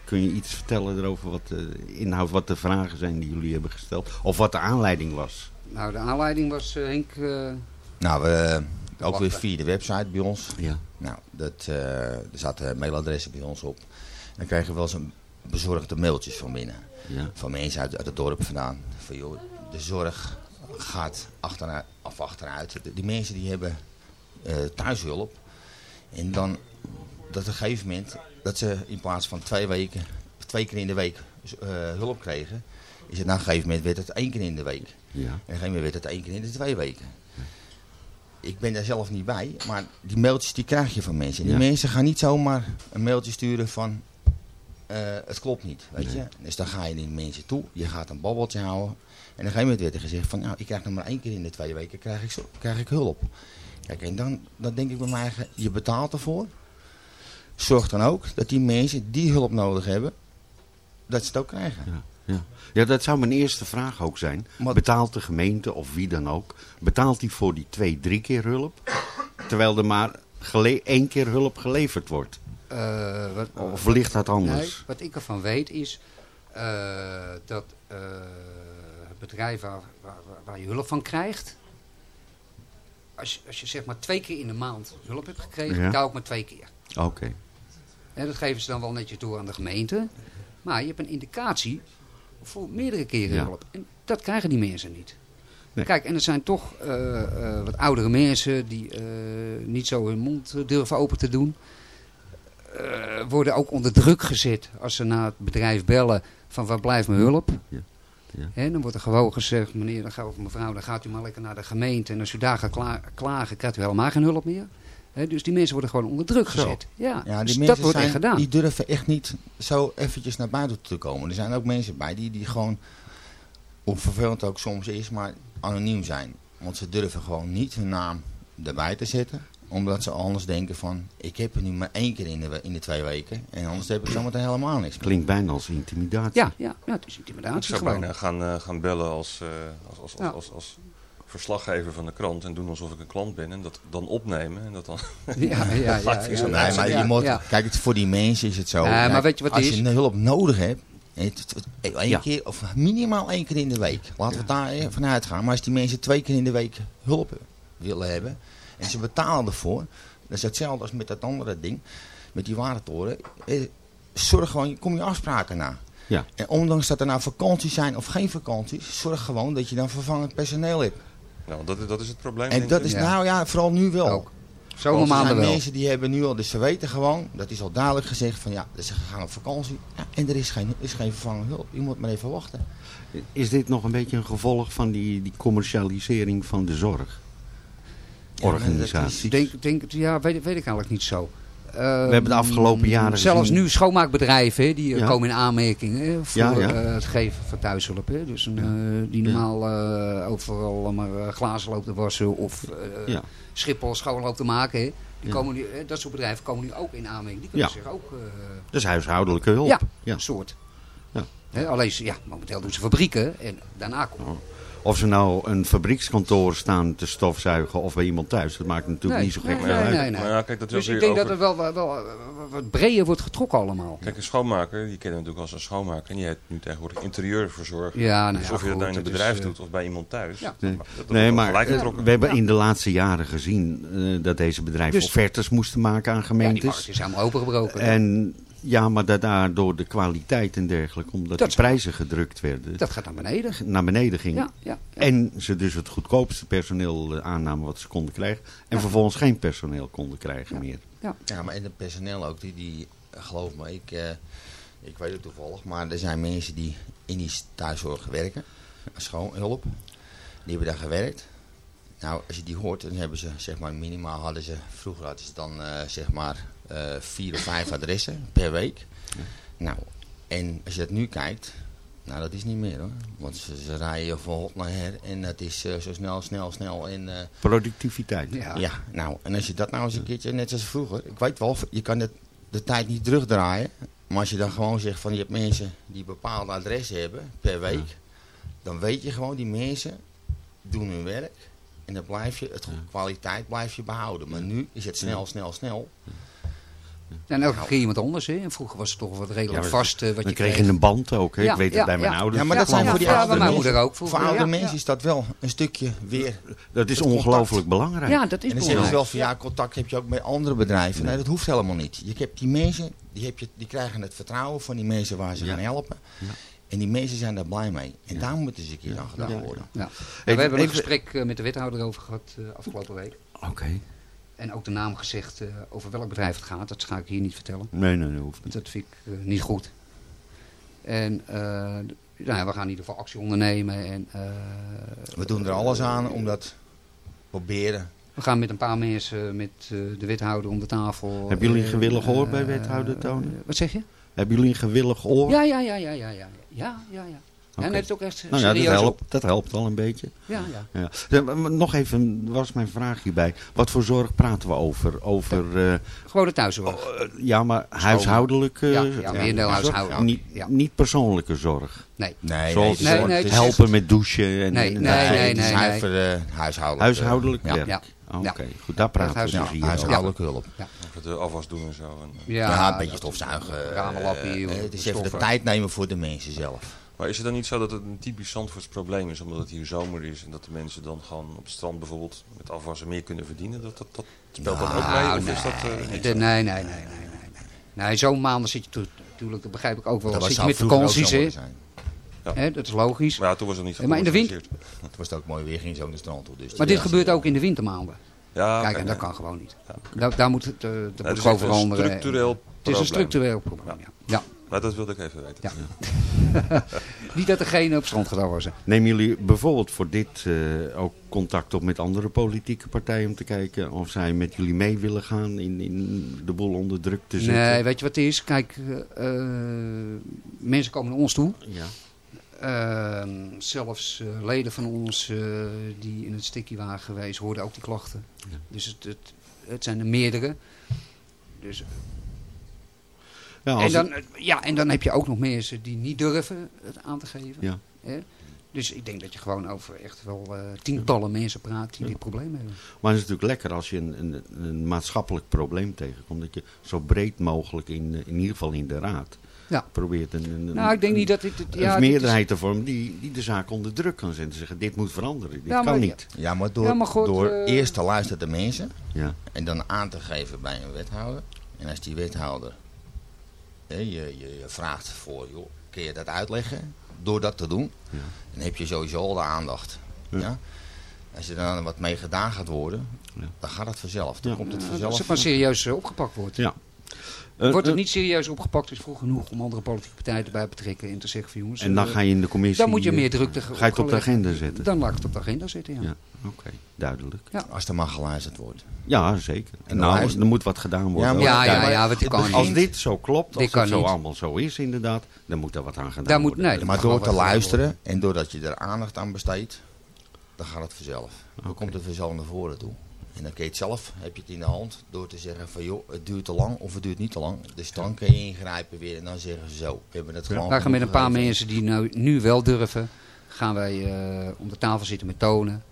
Kun je iets vertellen erover wat de inhoud, wat de vragen zijn die jullie hebben gesteld? Of wat de aanleiding was? Nou, de aanleiding was Henk... eh, Nou, we, ook weer via de website bij ons. Ja. Nou, dat, eh, er zaten mailadressen bij ons op. Dan kregen we wel eens een bezorgde mailtjes van binnen. Ja. Van mensen uit, uit het dorp vandaan. Van joh, de zorg gaat achteruit, of achteruit. Die mensen die hebben eh, thuishulp. En dan dat op een gegeven moment dat ze in plaats van twee weken, twee keer in de week eh, hulp kregen. Is het na een gegeven moment werd het één keer in de week. Ja. En op een gegeven moment werd het één keer in de twee weken. Ik ben daar zelf niet bij, maar die mailtjes die krijg je van mensen. En die Ja. mensen gaan niet zomaar een mailtje sturen van eh, het klopt niet, weet je. Dus dan ga je die mensen toe, je gaat een babbeltje houden. En op een gegeven moment werd er gezegd van, nou, ik krijg nog maar één keer in de twee weken krijg ik, zo- krijg ik hulp. Kijk, en dan, dan denk ik bij mij, je betaalt ervoor. Zorg dan ook dat die mensen die hulp nodig hebben, dat ze het ook krijgen. Ja, ja. ja, dat zou mijn eerste vraag ook zijn. Maar- Betaalt de gemeente of wie dan ook, betaalt die voor die twee, drie keer hulp? Terwijl er maar één keer hulp geleverd wordt. eh, wat, Of ligt dat anders? Nee, wat ik ervan weet is eh, dat eh, het bedrijf waar, waar, je hulp van krijgt, als je, als je zeg maar twee keer in de maand hulp hebt gekregen, Ja. ik maar twee keer. Oké. Hè, dat geven ze dan wel netjes door aan de gemeente. Maar je hebt een indicatie voor meerdere keren Ja. hulp. En dat krijgen die mensen niet. Nee. Kijk, en er zijn toch eh, eh, wat oudere mensen die eh, niet zo hun mond durven open te doen. Worden ook onder druk gezet als ze naar het bedrijf bellen van waar blijft mijn hulp. Ja. Ja. Dan wordt er gewoon gezegd, meneer dan gaat, of mevrouw, dan gaat u maar lekker naar de gemeente. En als u daar gaat kla- klagen, krijgt u helemaal geen hulp meer. Hè, dus die mensen worden gewoon onder druk Zo. gezet. Ja, Ja, die dus mensen dat wordt zijn, echt gedaan. die durven echt niet zo eventjes naar buiten te komen. Er zijn ook mensen bij die, die gewoon, hoe vervelend ook soms is, maar anoniem zijn. Want ze durven gewoon niet hun naam erbij te zetten. Omdat ze anders denken van, ik heb er nu maar één keer in de, in de twee weken. En anders heb ik zometeen helemaal niks. Klinkt bijna als intimidatie. Ja, ja, ja, het is Ik intimidatie zou gewoon. bijna gaan, eh, gaan bellen als, eh, als, als, als, Ja. als, als verslaggever van de krant en doen alsof ik een klant ben en dat dan opnemen en dat dan... Ja, ja, ja. Nee, maar je moet, ja. kijk, het, voor die mensen is het zo. Maar weet je wat als je hulp nodig hebt, één Ja. keer of minimaal één keer in de week. Laten we daar vanuit gaan. Maar als die mensen twee keer in de week hulp willen hebben en ze betalen ervoor, dat is hetzelfde als met dat andere ding, met die watertoren. Eh, Zorg gewoon, kom je afspraken na. Ja. En ondanks dat er nou vakanties zijn of geen vakanties, zorg gewoon dat je dan vervangend personeel hebt. Nou, dat, dat is het probleem. En dat ik. is Ja. nou ja, vooral nu wel. Ook. Zomermaanden er wel. mensen die hebben nu al, dus ze weten gewoon, dat is al duidelijk gezegd van ja, ze gaan op vakantie. Ja, en er is geen, is geen vervangende hulp. Je moet maar even wachten. Is dit nog een beetje een gevolg van die, die commercialisering van de zorg? Organisaties. Denk, denk, ja, weet, weet ik eigenlijk niet zo. We hebben de afgelopen jaren Zelfs gezien- nu schoonmaakbedrijven, die eh, Ja. komen in aanmerking hè, voor Ja, ja. eh, het geven van thuishulp. Hè. Dus een, eh, die normaal eh, overal maar eh, glazen loopt te wassen of eh. Schiphol schoon loopt te maken. Hè. Die komen nu, hè, dat soort bedrijven komen nu ook in aanmerking. Die kunnen zich ook... eh, Dus huishoudelijke hulp. ja, een soort. Ja. Hè, alleen, ja, momenteel doen ze fabrieken en daarna komt... Of ze nou een fabriekskantoor staan te stofzuigen of bij iemand thuis. Dat maakt natuurlijk Nee, niet zo gek nee, veel nee, uit. nee, nee. Maar ja, kijk, dat Dus ik denk over- dat het wel, wel, wel, wat breder wordt getrokken allemaal. Kijk, een schoonmaker, die kennen we natuurlijk als een schoonmaker. En die heeft nu tegenwoordig interieurverzorger. Ja, nou dus ja, of je dat nou in een bedrijf is, eh, doet of bij iemand thuis. Ja. Nee, dat maar eh, we hebben Ja. in de laatste jaren gezien eh, dat deze bedrijven Dus- offertes moesten maken aan Ja, die markt gemeentes. is helemaal opengebroken. en ja, maar dat daardoor de kwaliteit en dergelijke, omdat Dat die prijzen gedrukt werden, dat gaat naar beneden. naar beneden ging. Ja, ja, ja. En ze dus het goedkoopste personeel eh, aannamen wat ze konden krijgen. En vervolgens geen personeel konden krijgen meer. Ja, maar en het personeel ook, die, die geloof me, ik, eh, ik weet het toevallig, maar er zijn mensen die in die thuiszorg werken, schoonhulp, die hebben daar gewerkt. Nou, als je die hoort, dan hebben ze, zeg maar, minimaal hadden ze, vroeger hadden ze dan, eh, zeg maar, vier of vijf adressen per week. Nou, en als je dat nu kijkt, nou, dat is niet meer hoor. Want ze, ze rijden van hot naar her en dat is eh, zo snel, snel, snel en... eh, Productiviteit. Ja. ja, nou, en als je dat nou eens een keertje, net zoals vroeger. Ik weet wel, je kan het, de tijd niet terugdraaien. Maar als je dan gewoon zegt van je hebt mensen die bepaalde adressen hebben per week. Dan weet je gewoon, die mensen doen hun werk. En dan blijf je, het kwaliteit blijf je behouden. Maar nu is het snel, snel, snel. En elke keer iemand anders. Hè. En vroeger was het toch wat redelijk Ja, vast eh, wat Dan je kreeg kreeg. je een band ook. Hè? Ja, ik weet ja, het bij mijn ouders. Ja, maar dat zijn ja, voor die mijn mensen. moeder ook vroeger, Voor oudere ja, mensen is dat wel een stukje weer. Dat is ongelooflijk belangrijk. Ja, dat is En dan zeggen ze wel van ja, contact heb je ook met andere bedrijven. Nee, dat hoeft helemaal niet. Je hebt die mensen, die, heb je, die krijgen het vertrouwen van die mensen waar ze Ja. gaan helpen. En die mensen zijn daar blij mee. En daar moet eens een keer aan gedaan Ja. worden. Ja. Nou, Hey, we hebben een gesprek eh, met de wethouder over gehad eh, afgelopen week. Oké. En ook de naam gezegd eh, over welk bedrijf het gaat. Dat ga ik hier niet vertellen. Nee, nee, dat hoeft niet. Dat vind ik eh, niet goed. En eh, nou ja, we gaan in ieder geval actie ondernemen. En, We doen er alles aan om dat proberen. We gaan met een paar mensen, met de wethouder om de tafel. Hebben jullie een gewillig oor bij wethouder Tonen? wat zeg je? Hebben jullie een gewillig oor? Ja, ja, ja, ja, ja, ja. Ja, ja, ja. En het is ook echt Nou ja, dat helpt, dat helpt wel een beetje. Ja, ja. Ja. Ja, Nog even, was mijn vraag hierbij. Wat voor zorg praten we over? Over, eh, Gewoon de thuiszorg. eh, ja, maar huishoudelijke Ja, zorg? ja, merendeel huishoudelijk. Niet, Ja. niet persoonlijke zorg. Nee. Nee, Zoals het Nee, nee, het het helpen met douchen en, Nee, nee, nee, het nee, huishoudelijk. Huishoudelijk werk. Ja. Oké, Ja. goed, daar praten we dus Ja, hier ja, over. huishoudelijke hulp. Even de afwas doen en zo. En. Ja, Ja, een beetje stofzuigen. eh, Ramenlappie, eh, het is even de tijd nemen voor de mensen zelf. Maar is het dan niet zo dat het een typisch Zandvoorts probleem is, omdat het hier zomer is en dat de mensen dan gewoon op het strand bijvoorbeeld met afwassen meer kunnen verdienen? Dat, dat, dat speelt dan ook mee? Nou, Of nee, is dat, eh, niet de- nee, nee, nee, nee, nee, nee. Nee, zo'n maanden zit je natuurlijk, dat begrijp ik ook wel. Dat zit je met zijn. Hè, Dat is logisch. Maar ja, toen was het niet Maar in de wind- gecommercialiseerd. Het was ook mooi weer, ging zo naar de strand. Dus Maar dit gebeurt ook in de wintermaanden. Ja, Kijk, en dat kan gewoon niet. Ja. Daar, daar moet het, eh, dat Ja, moet het is gewoon veranderen. structureel Het is een probleem. structureel probleem, ja. Maar dat wilde ik even weten. Ja. Niet dat er geen op strand gedaan was. Nemen jullie bijvoorbeeld voor dit eh, ook contact op met andere politieke partijen om te kijken of zij met jullie mee willen gaan in, in de boel onder druk te zetten? Nee, weet je wat het is? Kijk, eh, eh, mensen komen naar ons toe. Ja. Ehm, zelfs leden van ons eh, die in het stikkie waren geweest, hoorden ook die klachten. Dus het, het, het zijn er meerdere. Dus, Ja, en, dan, ja, en dan heb je ook nog mensen die niet durven het aan te geven. Ja. Hè? Dus ik denk dat je gewoon over echt wel eh, tientallen mensen praat die dit probleem hebben. Maar het is natuurlijk lekker als je een, een, een maatschappelijk probleem tegenkomt. Dat je zo breed mogelijk, in, eh, in ieder geval in de raad, Ja. probeert een, een, Nou, ik denk niet dat dit... dit- een ja, is- meerderheid te vormen die, die de zaak onder druk kan zetten. Zeggen, dit moet veranderen, dit Ja, kan maar- niet. Ja, maar door, Ja, maar goed, door eh, eerst te luisteren naar de mensen Ja. en dan aan te geven bij een wethouder. En als die wethouder je, je, je vraagt voor, joh, kun je dat uitleggen? Door dat te doen, Ja. dan heb je sowieso al de aandacht. Ja. Ja. Als er dan wat mee gedaan gaat worden, dan gaat het vanzelf. Dan Ja. komt het Als vanzelf. het maar serieus eh, opgepakt wordt. Ja. Eh, Wordt het eh, niet serieus opgepakt, is vroeg genoeg om andere politieke partijen erbij te betrekken en te zeggen van jongens... En dan eh, ga je in de commissie... Dan moet je meer druk te Ga je het op de agenda zetten? Dan laat ik het op de agenda zetten, ja. Ja, oké. Duidelijk. Als er maar geluisterd wordt. Ja, zeker. En nou, er moet wat gedaan worden. Ja, maar- Ja, ja, ja, kan Als niet. dit zo klopt, als Dit het zo niet. allemaal zo is inderdaad, dan moet er wat aan gedaan Daar moet, worden. nee, Maar door te luisteren en doordat je er aandacht aan besteedt, dan gaat het vanzelf. Dan komt het vanzelf naar voren toe. En dan kun je het zelf, heb je het in de hand, door te zeggen van joh, het duurt te lang of het duurt niet te lang. Dus dan kun je ingrijpen weer en dan zeggen ze zo, we hebben het gewoon Wij gaan met een paar gegeven. mensen die nou, nu wel durven, gaan wij eh, om de tafel zitten met Tonen.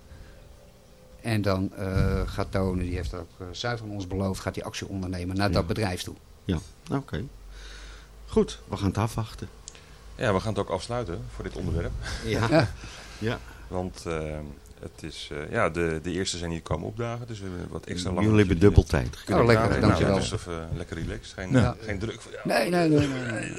En dan eh, gaat Tonen, die heeft ook eh, zuiver aan ons beloofd, gaat die actie ondernemen naar dat bedrijf toe. Ja, oké. Goed, we gaan het afwachten. Ja, we gaan het ook afsluiten voor dit onderwerp. Ja. Ja. ja. Want eh, het is, eh, ja, de, de eerste zijn hier komen opdagen, dus we hebben wat extra lang. Jullie hebben dubbel tijd. kunnen Oh, lekker, dankjewel. Nou, even lekker relaxed, geen, Ja. geen druk. Voor, ja. Nee, nee, nee. nee, nee.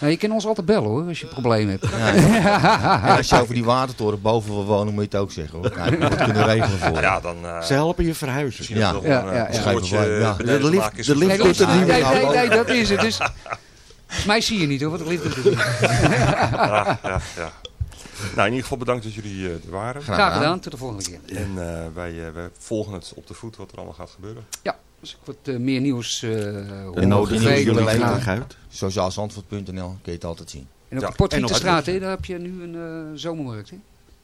Nou, je kan ons altijd bellen hoor, als je een probleem hebt. Ja, als je over die watertoren boven wil wonen, moet je het ook zeggen hoor. Kijk, we het kunnen regelen voor je. Ja, dan eh, Ze helpen je verhuizen. Ja. nog Ja, een, ja, eh, ja. een woordje Ja. ja. De lift- de nee, niet nee, meer nee, dat is het. Dus, mij zie je niet hoor, want het lift doet het niet. Ja, ja, ja. Nou, in ieder geval bedankt dat jullie eh, er waren. Graag Graag gedaan. tot de volgende keer. En eh, wij, eh, wij volgen het op de voet wat er allemaal gaat gebeuren. Ja, als ik wat eh, meer nieuws eh hoor, En nodig of jullie uit. Sociaalzandvoort.nl kun je het altijd zien. En op Ja. de hè, daar heb je nu een eh, zomermarkt. Hè?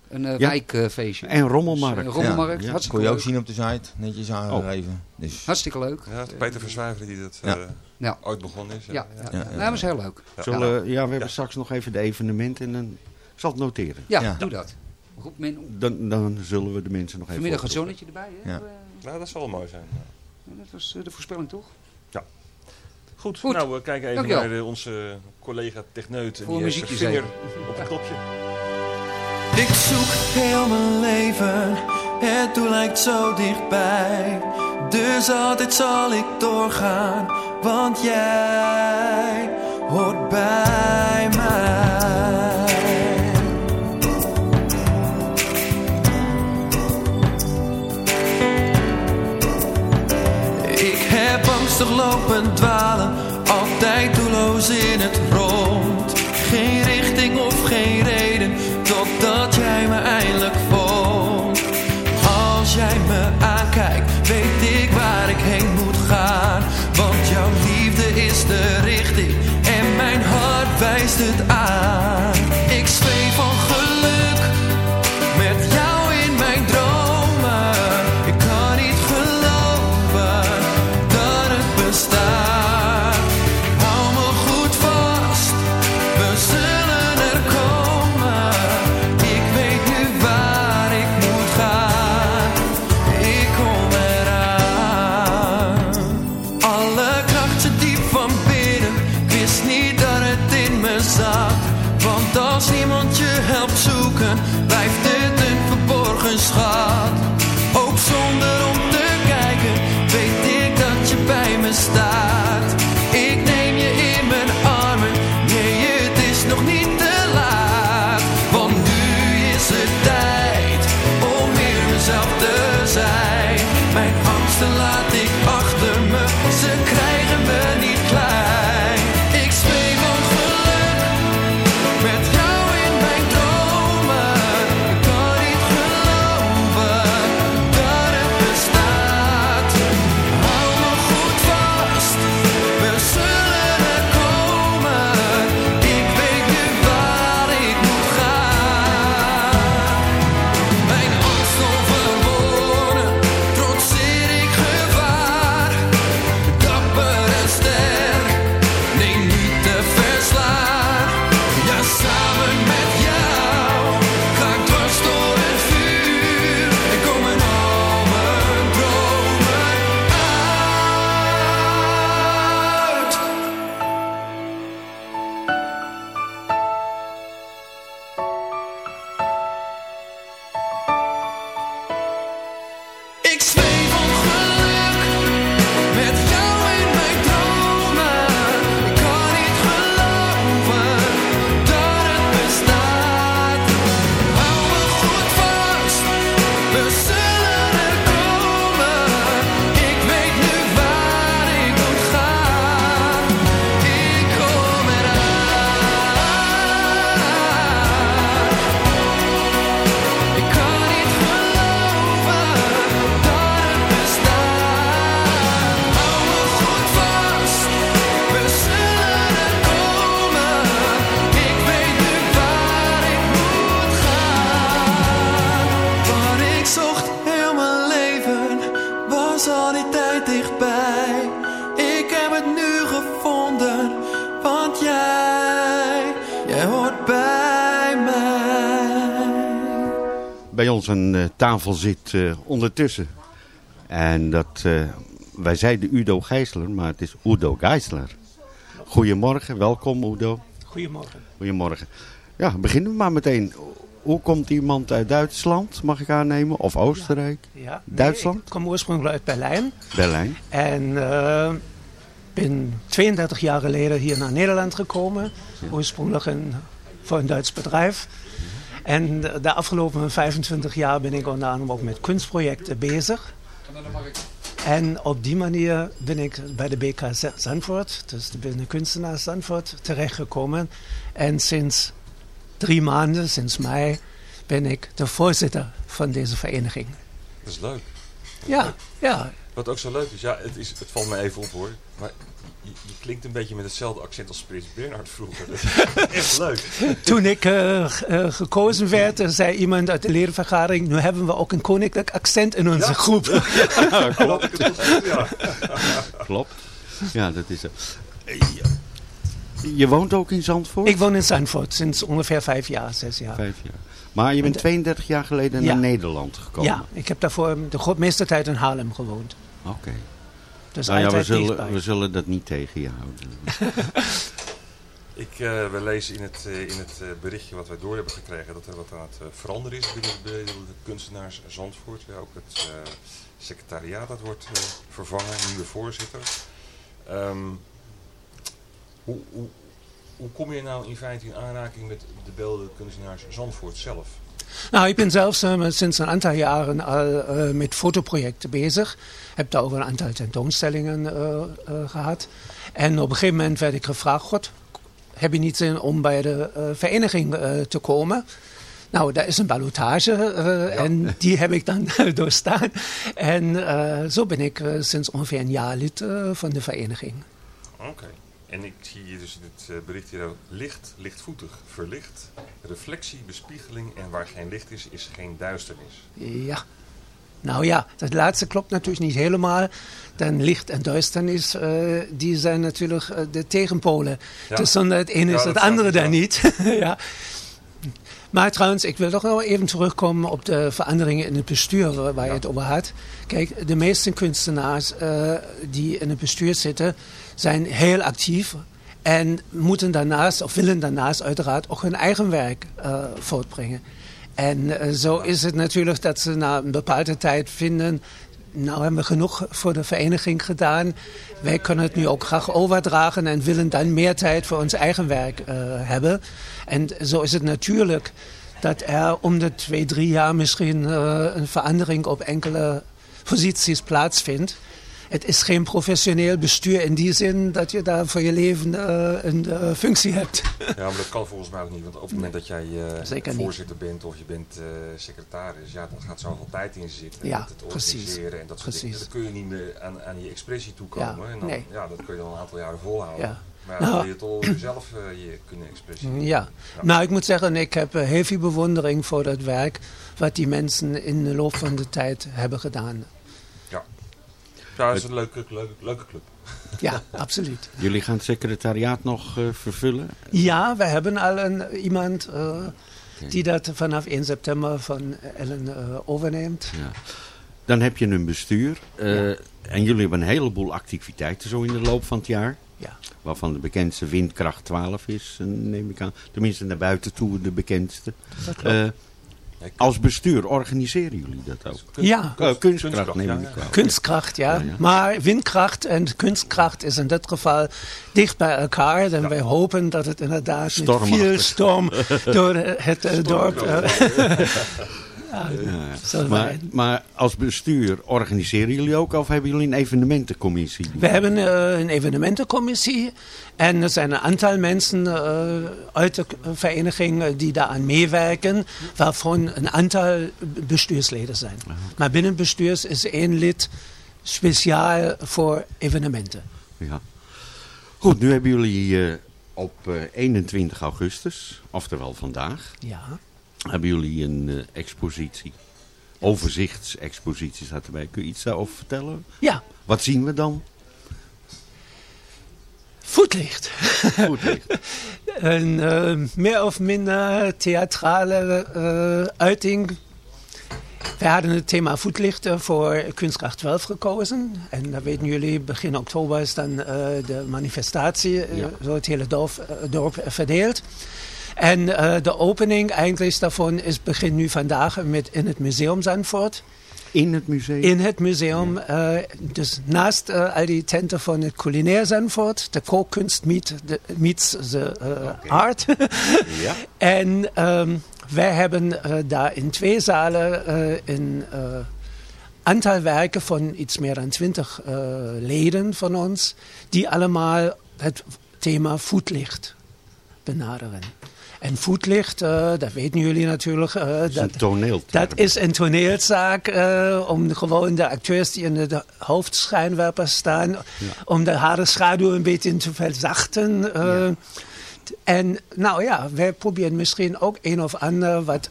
Een eh, Ja. wijkfeestje. En rommelmarkt. Dus, een rommelmarkt, Ja, hartstikke Kon je ook leuk. zien op de site, netjes aangegeven. Dus, Hartstikke leuk. Ja, Peter Verzwijveren die dat Ja. eh, Ja. ooit begonnen is. Ja, ja, Ja, ja. ja, dat was heel leuk. Zullen, ja, we hebben Ja. straks nog even de evenementen en dan ik zal het noteren. Ja, Ja. doe dat. Roep men op. Dan, dan zullen we de mensen nog even Vanmiddag het oproepen. zonnetje erbij. Hè? Ja. Eh, Nou, dat zal wel mooi zijn. dat was eh, de voorspelling toch? Goed, Goed. nou we kijken even Dankjewel. naar eh, onze collega Techneut. En Voor die een heeft vinger op het knopje. Ik zoek heel mijn leven, het doel lijkt zo dichtbij. Dus altijd zal ik doorgaan, want jij hoort bij mij. Angstig lopen dwalen, altijd doelloos in het rond. Geen richting of geen reden, totdat jij me eindelijk vond. Als jij me aankijkt, weet ik waar ik heen moet gaan. Want jouw liefde is de richting en mijn hart wijst het aan. Aan eh, tafel zit eh, ondertussen. En dat, eh, wij zeiden Udo Gijsler, maar het is Udo Gijsler. Goedemorgen, welkom Udo. Goedemorgen. Goedemorgen. Ja, beginnen we maar meteen. Hoe komt iemand uit Duitsland, mag ik aannemen? Of Oostenrijk? Ja, Duitsland? ik kom oorspronkelijk uit Berlijn. Berlijn? En eh, ben 32 jaar geleden hier naar Nederland gekomen. Oorspronkelijk een, voor een Duits bedrijf. En de, afgelopen 25 jaar ben ik onder andere ook met kunstprojecten bezig. En op die manier ben ik bij de BK Zandvoort, dus de Beeldende Kunstenaars Zandvoort, terechtgekomen. En sinds drie maanden, sinds mei, ben ik de voorzitter van deze vereniging. Dat is leuk. Ja, ja. Wat ook zo leuk is, ja, het, is, het valt me even op hoor. Maar je, je klinkt een beetje met hetzelfde accent als Prins Bernhard vroeger. Dat is echt leuk. Toen ik eh, eh, gekozen werd, eh, zei iemand uit de ledenvergadering... nu hebben we ook een koninklijk accent in onze Ja. groep. Ja, klopt. ja. Klopt. Ja, dat is het. Je- woont ook in Zandvoort? Ik woon in Zandvoort sinds ongeveer vijf jaar, zes jaar. Vijf jaar. Maar je bent 32 jaar geleden Ja. naar Nederland gekomen? Ja, ik heb daarvoor de meeste tijd in Haarlem gewoond. Oké. Dus nou ja, we zullen, dichtbij. we zullen dat niet tegen je houden. Ik, eh, we lezen in het, eh, in het eh, berichtje wat wij door hebben gekregen dat er wat aan het eh, veranderen is binnen de, de kunstenaars Zandvoort. Ja, ook het eh, secretariaat dat wordt eh, vervangen, nieuwe voorzitter. Ehm, hoe, hoe, hoe kom je nou in feite in aanraking met de beelden kunstenaars Zandvoort zelf? Nou, ik ben zelfs eh, sinds een aantal jaren al eh, met fotoprojecten bezig. Heb daar ook een aantal tentoonstellingen eh, eh, gehad. En op een gegeven moment werd ik gevraagd, God, heb je niet zin om bij de vereniging te komen? Nou, daar is een ballotage eh, en die heb ik dan doorstaan. En zo ben ik sinds ongeveer een jaar lid van de vereniging. Oké. En ik zie hier dus in het eh, bericht hier licht, lichtvoetig, verlicht, reflectie, bespiegeling en waar geen licht is, is geen duisternis. Ja. Nou ja, dat laatste klopt natuurlijk niet helemaal. Dan licht en duisternis, eh, die zijn natuurlijk eh, de tegenpolen. Ja. Dus zonder het ene Ja, is het andere snap dan niet. ja. Maar trouwens, ik wil toch nog even terugkomen op de veranderingen in het bestuur waar je het over had. Kijk, de meeste kunstenaars die in het bestuur zitten, zijn heel actief. En moeten daarnaast, of willen daarnaast uiteraard ook hun eigen werk eh, voortbrengen. En eh, zo is het natuurlijk dat ze na een bepaalde tijd vinden... nou hebben we genoeg voor de vereniging gedaan. Wij kunnen het nu ook graag overdragen en willen dan meer tijd voor ons eigen werk eh, hebben. En zo is het natuurlijk dat er om de twee, drie jaar misschien een verandering op enkele posities plaatsvindt. Het is geen professioneel bestuur in die zin dat je daar voor je leven eh, een eh, functie hebt. Ja, maar dat kan volgens mij ook niet. Want op het moment dat jij eh, niet. voorzitter bent of je bent secretaris, ja, dan gaat zoveel tijd in zitten. Ja, het precies. organiseren en dat soort dingen. Dan kun je niet meer aan, aan je expressie toekomen. Ja, en dan, nee. ja, dat kun je dan een aantal jaren volhouden. Ja. Maar ja, dan Nou. wil je toch jezelf eh, je kunnen expresseren. Ja, nou ik moet zeggen, ik heb heel veel bewondering voor dat werk wat die mensen in de loop van de tijd hebben gedaan. Dat is een leuke, leuke, leuke club. Ja, absoluut. Jullie gaan het secretariaat nog eh, vervullen? Ja, we hebben al een, iemand eh, die dat vanaf 1 september van Ellen eh, overneemt. Ja. Dan heb je een bestuur. eh, En jullie hebben een heleboel activiteiten zo in de loop van het jaar. Ja. Waarvan de bekendste Windkracht 12 is, neem ik aan. Tenminste naar buiten toe de bekendste. Dat klopt. Als bestuur organiseren jullie dat ook? Ja. Kunstkracht neem ik wel. Kunstkracht, ja. Ja, ja. Maar windkracht en kunstkracht is in dit geval dicht bij elkaar. En wij hopen dat het inderdaad Stormachtig. veel storm door het eh, dorp eh, ja, Maar, maar als bestuur organiseren jullie ook of hebben jullie een evenementencommissie? We hebben eh, een evenementencommissie en er zijn een aantal mensen eh, uit de vereniging eh, die daaraan meewerken, waarvan een aantal bestuursleden zijn. Maar binnen het bestuur is één lid speciaal voor evenementen. Ja. Goed, nu hebben jullie eh, op eh, 21 augustus, oftewel vandaag, Ja. Hebben jullie een eh, expositie. Overzichtsexpositie staat erbij. Kun je iets daarover vertellen? Ja. Wat zien we dan? Voetlicht. Voetlicht. een eh, meer of minder theatrale eh, uiting We hadden het thema voetlichten voor Kunstkracht 12 gekozen. En dan weten jullie, begin oktober is dan de manifestatie, Ja. zo het hele dorp, dorp verdeeld. En eh, de opening eigenlijk daarvan is begint nu vandaag met in het museum Zandvoort. In het museum? In het museum, eh, dus naast eh, al die tenten van het culinair Zandvoort, de kookkunst meet, de, meets de eh, art. Ja. En wij hebben daar in twee zalen een aantal werken van iets meer dan twintig leden van ons, die allemaal het thema voetlicht benaderen. En voetlicht, eh, dat weten jullie natuurlijk. eh, Dat is een toneelterm. dat is een toneelzaak uh, om gewoon de acteurs die in de hoofdschijnwerpers staan, om de harde schaduw een beetje te verzachten. Uh, ja. En nou ja, wij proberen misschien ook een of ander wat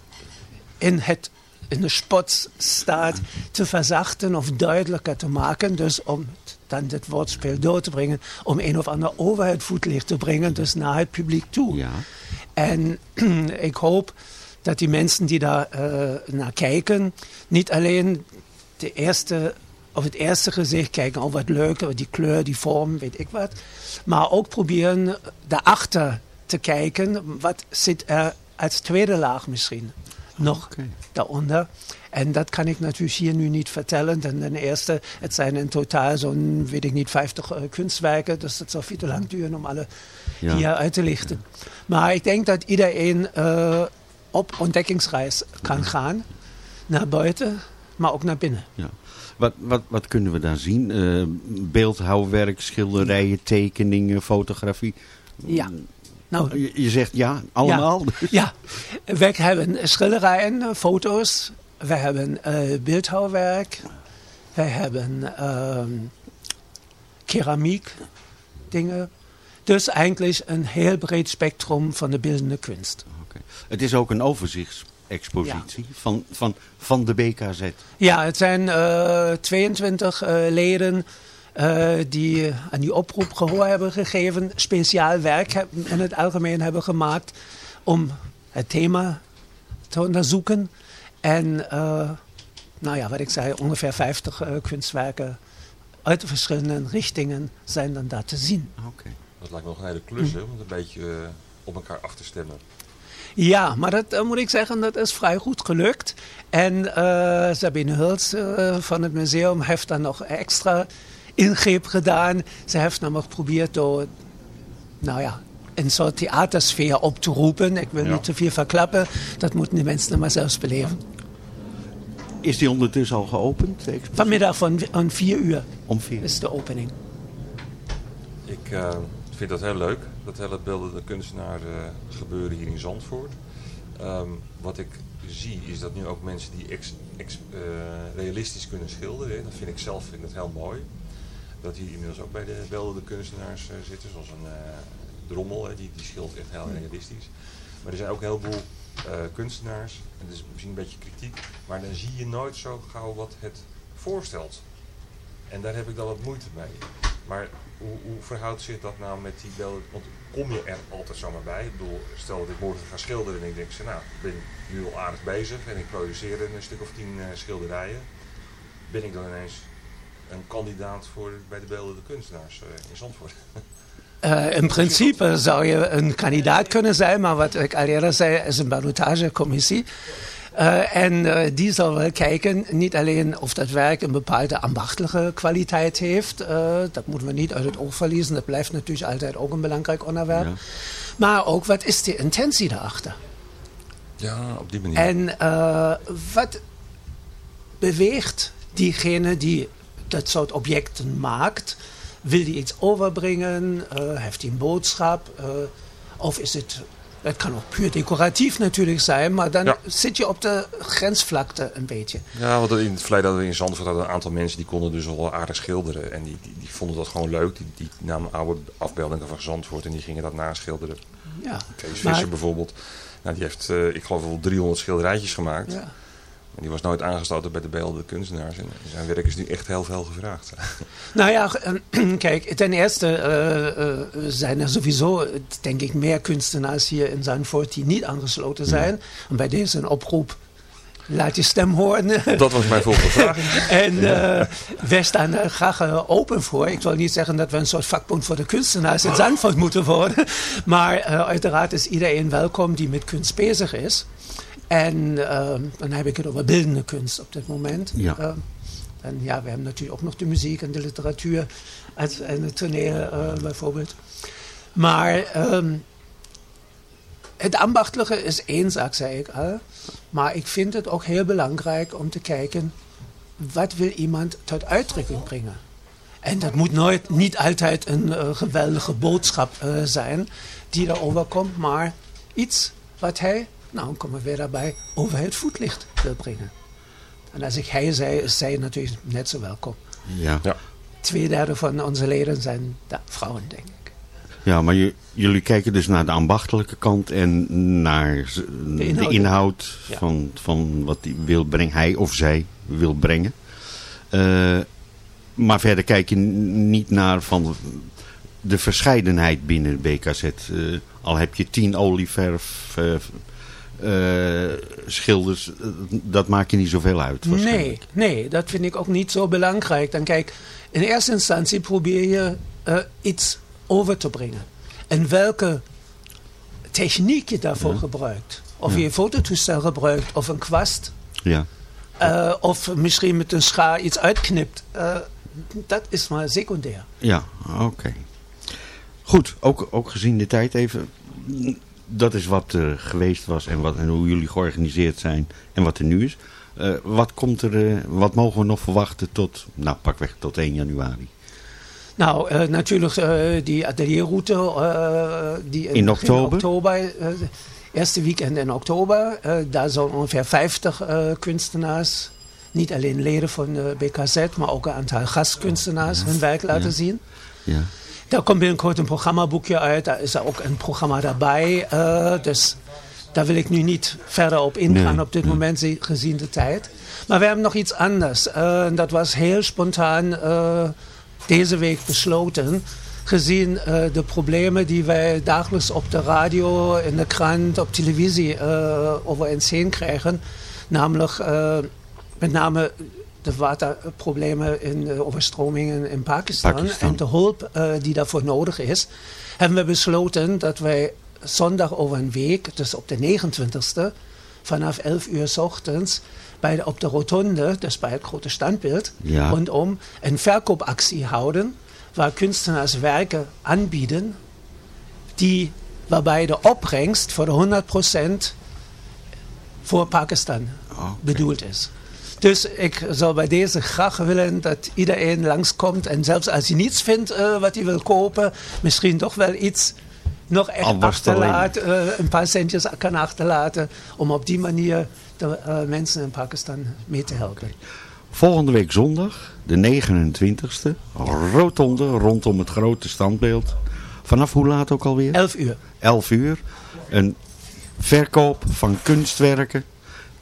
in, het, in de spot staat te verzachten of duidelijker te maken. Dus om dan dit woordspel door te brengen, om een of ander over het voetlicht te brengen, dus naar het publiek toe. Ja. En ik hoop dat die mensen die daar uh, naar kijken, niet alleen de eerste, of het eerste gezicht kijken, oh wat leuk, die kleur, die vorm, weet ik wat. Maar ook proberen daarachter te kijken, wat zit er als tweede laag misschien nog okay. daaronder. En dat kan ik natuurlijk hier nu niet vertellen. Denn ten eerste, het zijn in totaal zo'n, weet ik niet, 50 uh, kunstwerken. Dus dat zou veel te lang duren om alle ja. hier uit te lichten. Ja. Maar ik denk dat iedereen uh, op ontdekkingsreis kan gaan. Naar buiten, maar ook naar binnen. Ja. Wat, wat, wat kunnen we daar zien? Uh, beeldhouwwerk, schilderijen, tekeningen, fotografie? Ja. Nou, je, je zegt ja, allemaal? Ja, ja. we hebben schilderijen, foto's, we hebben uh, beeldhouwwerk, we hebben uh, keramiek dingen. Dus eigenlijk een heel breed spectrum van de beeldende kunst. Okay. Het is ook een overzichtsexpositie ja. van, van, van de BKZ. Ja, het zijn uh, 22 leden uh, die aan die oproep gehoor hebben gegeven, speciaal werk in het algemeen hebben gemaakt om het thema te onderzoeken. En uh, nou ja, wat ik zei, ongeveer 50 uh, kunstwerken uit de verschillende richtingen zijn dan daar te zien. Okay. Dat lijkt me nog een hele klus, hè, om het een beetje uh, op elkaar af te stemmen. Ja, maar dat uh, moet ik zeggen, dat is vrij goed gelukt. En uh, Sabine Huls van het museum heeft dan nog extra ingreep gedaan. Ze heeft namelijk geprobeerd door, nou ja, een soort theatersfeer op te roepen. Ik wil ja. niet te veel verklappen. Dat moeten de mensen maar zelfs beleven. Is die ondertussen al geopend? Vanmiddag van, om vier uur om vier. is de opening. Ik uh, vind dat heel leuk. Dat hele beeldende kunstenaar uh, gebeuren hier in Zandvoort. Um, wat ik zie is dat nu ook mensen die ex, ex, uh, realistisch kunnen schilderen. Dat vind ik zelf vind dat heel mooi. Dat hier inmiddels ook bij de beeldende kunstenaars zitten. Zoals een Drommel, hè, die, die schildert echt heel realistisch. Maar er zijn ook een heleboel uh, kunstenaars, en dat is misschien een beetje kritiek, maar dan zie je nooit zo gauw wat het voorstelt. En daar heb ik dan wat moeite mee. Maar hoe, hoe verhoudt zich dat nou met die beelden? Want kom je er altijd zomaar bij? Ik bedoel, stel dat ik morgen ga schilderen en ik denk, nou, ik ben nu al aardig bezig en ik produceer een stuk of tien uh, schilderijen. Ben ik dan ineens een kandidaat voor bij de beeldende kunstenaars uh, in Zandvoort? Uh, in principe zou je een kandidaat kunnen zijn, maar wat ik al eerder zei, is een ballotagecommissie. Uh, en uh, die zal wel kijken, niet alleen of dat werk een bepaalde ambachtelijke kwaliteit heeft. dat moeten we niet uit het oog verliezen, dat blijft natuurlijk altijd ook een belangrijk onderwerp. Ja. Maar ook, wat is de intentie daarachter? Ja, op die manier. En wat beweegt diegene die dat soort objecten maakt? Wil hij iets overbrengen? Uh, heeft hij een boodschap? Uh, of is het... Het kan ook puur decoratief natuurlijk zijn, maar dan ja. zit je op de grensvlakte een beetje. Ja, want in het verleden hadden we in Zandvoort hadden een aantal mensen die konden dus al aardig schilderen. En die, die, die vonden dat gewoon leuk. Die, die, namen oude afbeeldingen van Zandvoort en die gingen dat naschilderen. Ja. Kees Visser maar... bijvoorbeeld. Nou, die heeft, uh, ik geloof wel 300 schilderijtjes gemaakt. Ja. En die was nooit aangesloten bij de beeldende kunstenaars. En zijn werk is nu echt heel veel gevraagd. Nou ja, kijk, ten eerste uh, uh, zijn er sowieso, denk ik, meer kunstenaars hier in Zandvoort die niet aangesloten zijn. Ja. En bij deze een oproep laat je stem horen. Dat was mijn volgende vraag. en uh, wij staan er graag open voor. Ik wil niet zeggen dat we een soort vakbond voor de kunstenaars in Zandvoort moeten worden. Maar uh, uiteraard is iedereen welkom die met kunst bezig is. En dan heb ik het over beeldende kunst op dit moment. Ja. en ja, we hebben natuurlijk ook nog de muziek en de literatuur en het toneel bijvoorbeeld. Maar um, het ambachtelijke is één zaak, zei ik al. Maar ik vind het ook heel belangrijk om te kijken... wat wil iemand tot uitdrukking brengen? En dat moet nooit, niet altijd een uh, geweldige boodschap uh, zijn die daarover komt... maar iets wat hij, nou dan komen we weer daarbij, over het voetlicht wil brengen. En als ik hij zei, is zij natuurlijk net zo welkom. Ja. ja. Tweederde van onze leden zijn vrouwen, denk ik. Ja, maar jullie kijken dus naar de ambachtelijke kant en naar de inhoud, de inhoud ja. van, van wat hij wil brengen, hij of zij wil brengen. Uh, maar verder kijk je niet naar van de verscheidenheid binnen BKZ. Uh, al heb je tien olieverf uh, schilders, dat maakt je niet zoveel uit. Nee, nee, dat vind ik ook niet zo belangrijk. Dan kijk, in eerste instantie probeer je iets over te brengen. En welke techniek je daarvoor Ja. gebruikt. Of Ja. je een fototoestel gebruikt of een kwast. Ja. eh, of misschien met een schaar iets uitknipt. eh, dat is maar secundair. Ja, oké. Goed, ook, ook gezien de tijd even. Dat is wat er geweest was en, wat, en hoe jullie georganiseerd zijn en wat er nu is. Eh, wat, komt er, eh, wat mogen we nog verwachten tot, nou pakweg tot 1 januari? Nou, eh, natuurlijk die atelierroute. die In oktober? oktober eerste weekend in oktober. daar zullen ongeveer 50 eh, kunstenaars, niet alleen leden van de BKZ, maar ook een aantal gastkunstenaars hun werk laten Ja. zien. Ja. Daar komt binnenkort een programmaboekje uit. Daar is ook een programma daarbij. eh, dus daar wil ik nu niet verder op ingaan Nee, op dit nee. moment zie- gezien de tijd. Maar we hebben nog iets anders. En dat was heel spontaan eh, deze week besloten. Gezien eh, de problemen die wij dagelijks op de radio, in de krant, op televisie over ons heen krijgen. Namelijk met name de waterproblemen in de overstromingen in Pakistan. Pakistan. En de hulp eh, die daarvoor nodig is. Hebben we besloten dat wij zondag over een week, dus op de 29e, vanaf 11 uur s ochtends bij de, op de rotonde, dus bij het grote standbeeld, Ja. rondom een verkoopactie houden. Waar kunstenaars werken aanbieden, die, waarbij de opbrengst voor de 100% voor Pakistan bedoeld is. Dus ik zou bij deze graag willen dat iedereen langskomt. En zelfs als hij niets vindt eh, wat hij wil kopen, misschien toch wel iets nog echt achterlaat. eh, een paar centjes kan achterlaten. Om op die manier de eh, mensen in Pakistan mee te helpen. Volgende week zondag, de 29e, rotonde rondom het grote standbeeld. Vanaf hoe laat ook alweer? 11 uur. 11 uur. Een verkoop van kunstwerken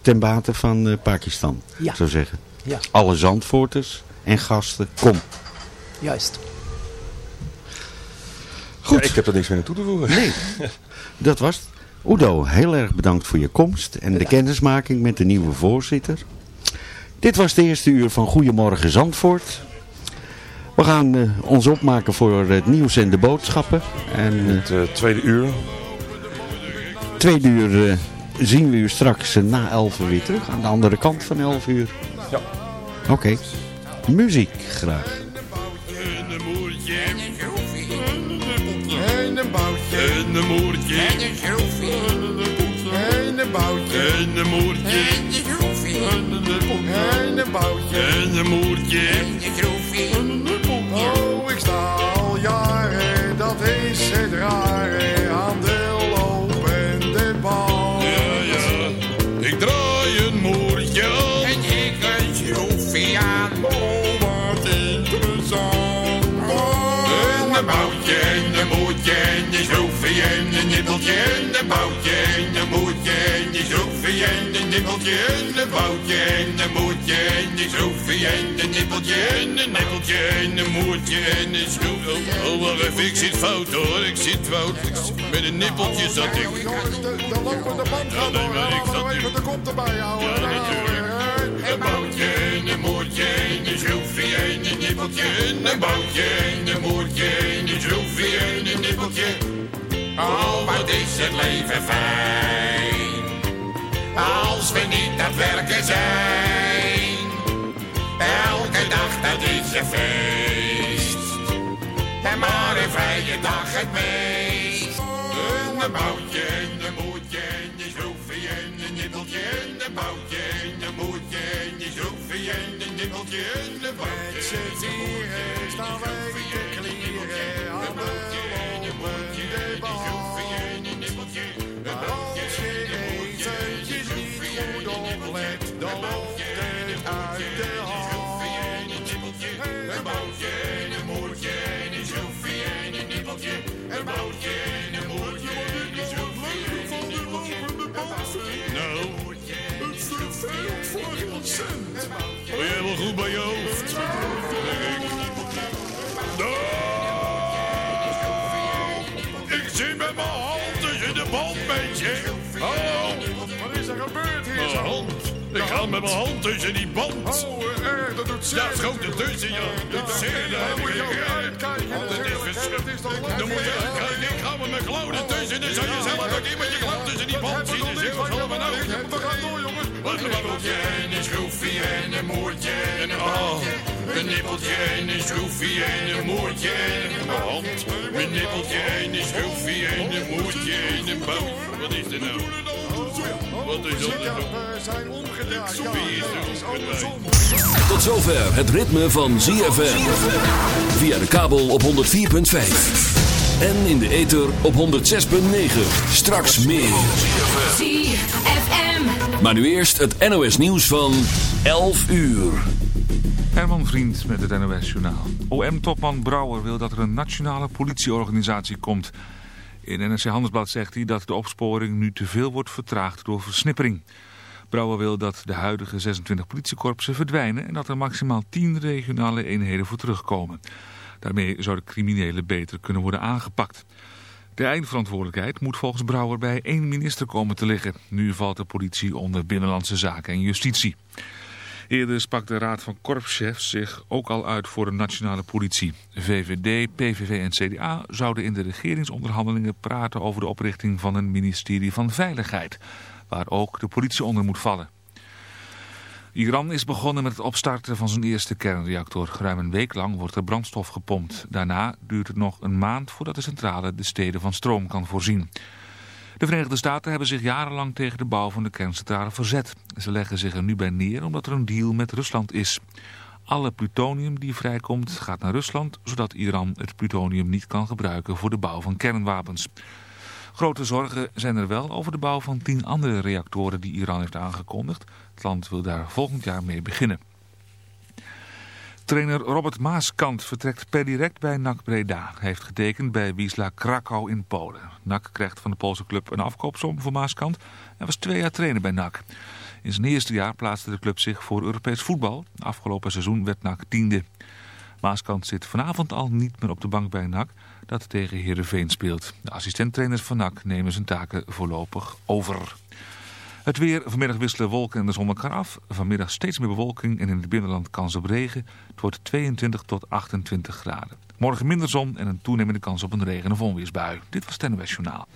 ten bate van eh, Pakistan, Ja. zou zeggen. Ja, Alle Zandvoorters en gasten, kom. juist. Goed. Ja, ik heb er niks meer aan toe te voegen. Nee, dat was het. Udo, heel erg bedankt voor je komst en de kennismaking met de nieuwe voorzitter. Dit was de eerste uur van Goedemorgen Zandvoort. We gaan eh, ons opmaken voor het nieuws en de boodschappen. En Het eh, tweede uur. tweede uur eh, zien we u straks na 11 uur weer terug. Aan de andere kant van 11 uur. Ja. Oké. Muziek graag. Een moertje. En een schroefje. En een boutje. En een moertje. En een schroefje. En een boutje. En een moertje. En een schroefje. En een boutje. En een moertje. En een schroefje. Oh, ik sta al jaren, dat is het rare, aan de een schroefje, en een nippeltje, en een boutje, en een moertje, en een schroefje, schroefje en een nippeltje en een boutje en een moertje en een schroefje en een nippeltje en een nippeltje en een moertje en een schroef. Oh, oh, wacht even, ik zit fout hoor, ik zit fout. Met een nippeltje zat ik. De lopende band nee, maar ik zat de kop erbij houden. Ja, natuurlijk. Een boutje en een moertje en een schroefje en een nippeltje en een boutje en een moertje en een schroefje en een nippeltje. Oh, wat is het leven fijn. Als we niet aan het werken zijn. Elke dag dat is een feest. En maar een vrije dag het meest. Een boutje en een moertje en een schroefje en een nippeltje en een boutje en een moertje en een schroefje en een nippeltje en een boutje. Te de dan loopt het uit de hand. Een boutje en een moertje en een schroefje en een nippeltje. Een boutje en een moertje en een schroefje en een nippeltje. Nou, Het verveelt voor een cent. ben jij wel goed bij je hoofd? Oh! Ik zit met mijn hand tussen de bandbeentje. Oh! Mijn hand. Ik ga met mijn hand tussen die band. Oh, erg, dat doet zeer. Daar schoot er tussen, ja. Dat zeer, daar moet ik je uitkijken Dat is natuurlijk. vers- hè, Dat is toch leuk? Dan moet je uitkijken. Ik ga met mijn klauwen ertussen. Dan zou je zelf ook iemand je klauw tussen die band zien. Dus heel zal maar nou. We gaan door, jongens. Wat een nippeltje en een schroefje en een moertje en een boutje. Een nippeltje en een schroefje en een moertje en een hand. Een nippeltje en een schroefje en een moertje en een boutje. Wat is er nou? Wat is dat? We zijn omgedraaid. Tot zover het ritme van ZFM. Via de kabel op 104.5. En in de ether op 106.9. Straks meer. ZFM. Maar nu eerst het NOS nieuws van 11 uur. Herman Vriend met het NOS Journaal. OM-topman Brouwer wil dat er een nationale politieorganisatie komt. In NRC Handelsblad zegt hij dat de opsporing nu te veel wordt vertraagd door versnippering. Brouwer wil dat de huidige 26 politiekorpsen verdwijnen... en dat er maximaal 10 regionale eenheden voor terugkomen. Daarmee zouden criminelen beter kunnen worden aangepakt. De eindverantwoordelijkheid moet volgens Brouwer bij één minister komen te liggen. Nu valt de politie onder Binnenlandse Zaken en Justitie. Eerder sprak de Raad van Korpschefs zich ook al uit voor een nationale politie. VVD, PVV en CDA zouden in de regeringsonderhandelingen praten over de oprichting van een ministerie van Veiligheid, waar ook de politie onder moet vallen. Iran is begonnen met het opstarten van zijn eerste kernreactor. Ruim een week lang wordt er brandstof gepompt. Daarna duurt het nog een maand voordat de centrale de steden van stroom kan voorzien. De Verenigde Staten hebben zich jarenlang tegen de bouw van de kerncentrale verzet. Ze leggen zich er nu bij neer omdat er een deal met Rusland is. Alle plutonium die vrijkomt gaat naar Rusland, zodat Iran het plutonium niet kan gebruiken voor de bouw van kernwapens. Grote zorgen zijn er wel over de bouw van tien andere reactoren die Iran heeft aangekondigd. Het land wil daar volgend jaar mee beginnen. Trainer Robert Maaskant vertrekt per direct bij NAC Breda. Hij heeft getekend bij Wisla Krakau in Polen. NAC krijgt van de Poolse club een afkoopsom voor Maaskant. Hij was twee jaar trainer bij NAC. In zijn eerste jaar plaatste de club zich voor Europees voetbal. Afgelopen seizoen werd NAC tiende. Maaskant zit vanavond al niet meer op de bank bij NAC, dat tegen Heerenveen speelt. De assistenttrainers van NAC nemen zijn taken voorlopig over. Het weer, vanmiddag wisselen wolken en de zon elkaar af. Vanmiddag steeds meer bewolking en in het binnenland kans op regen. Het wordt 22 tot 28 graden. Morgen minder zon en een toenemende kans op een regen- of onweersbui. Dit was het Journaal.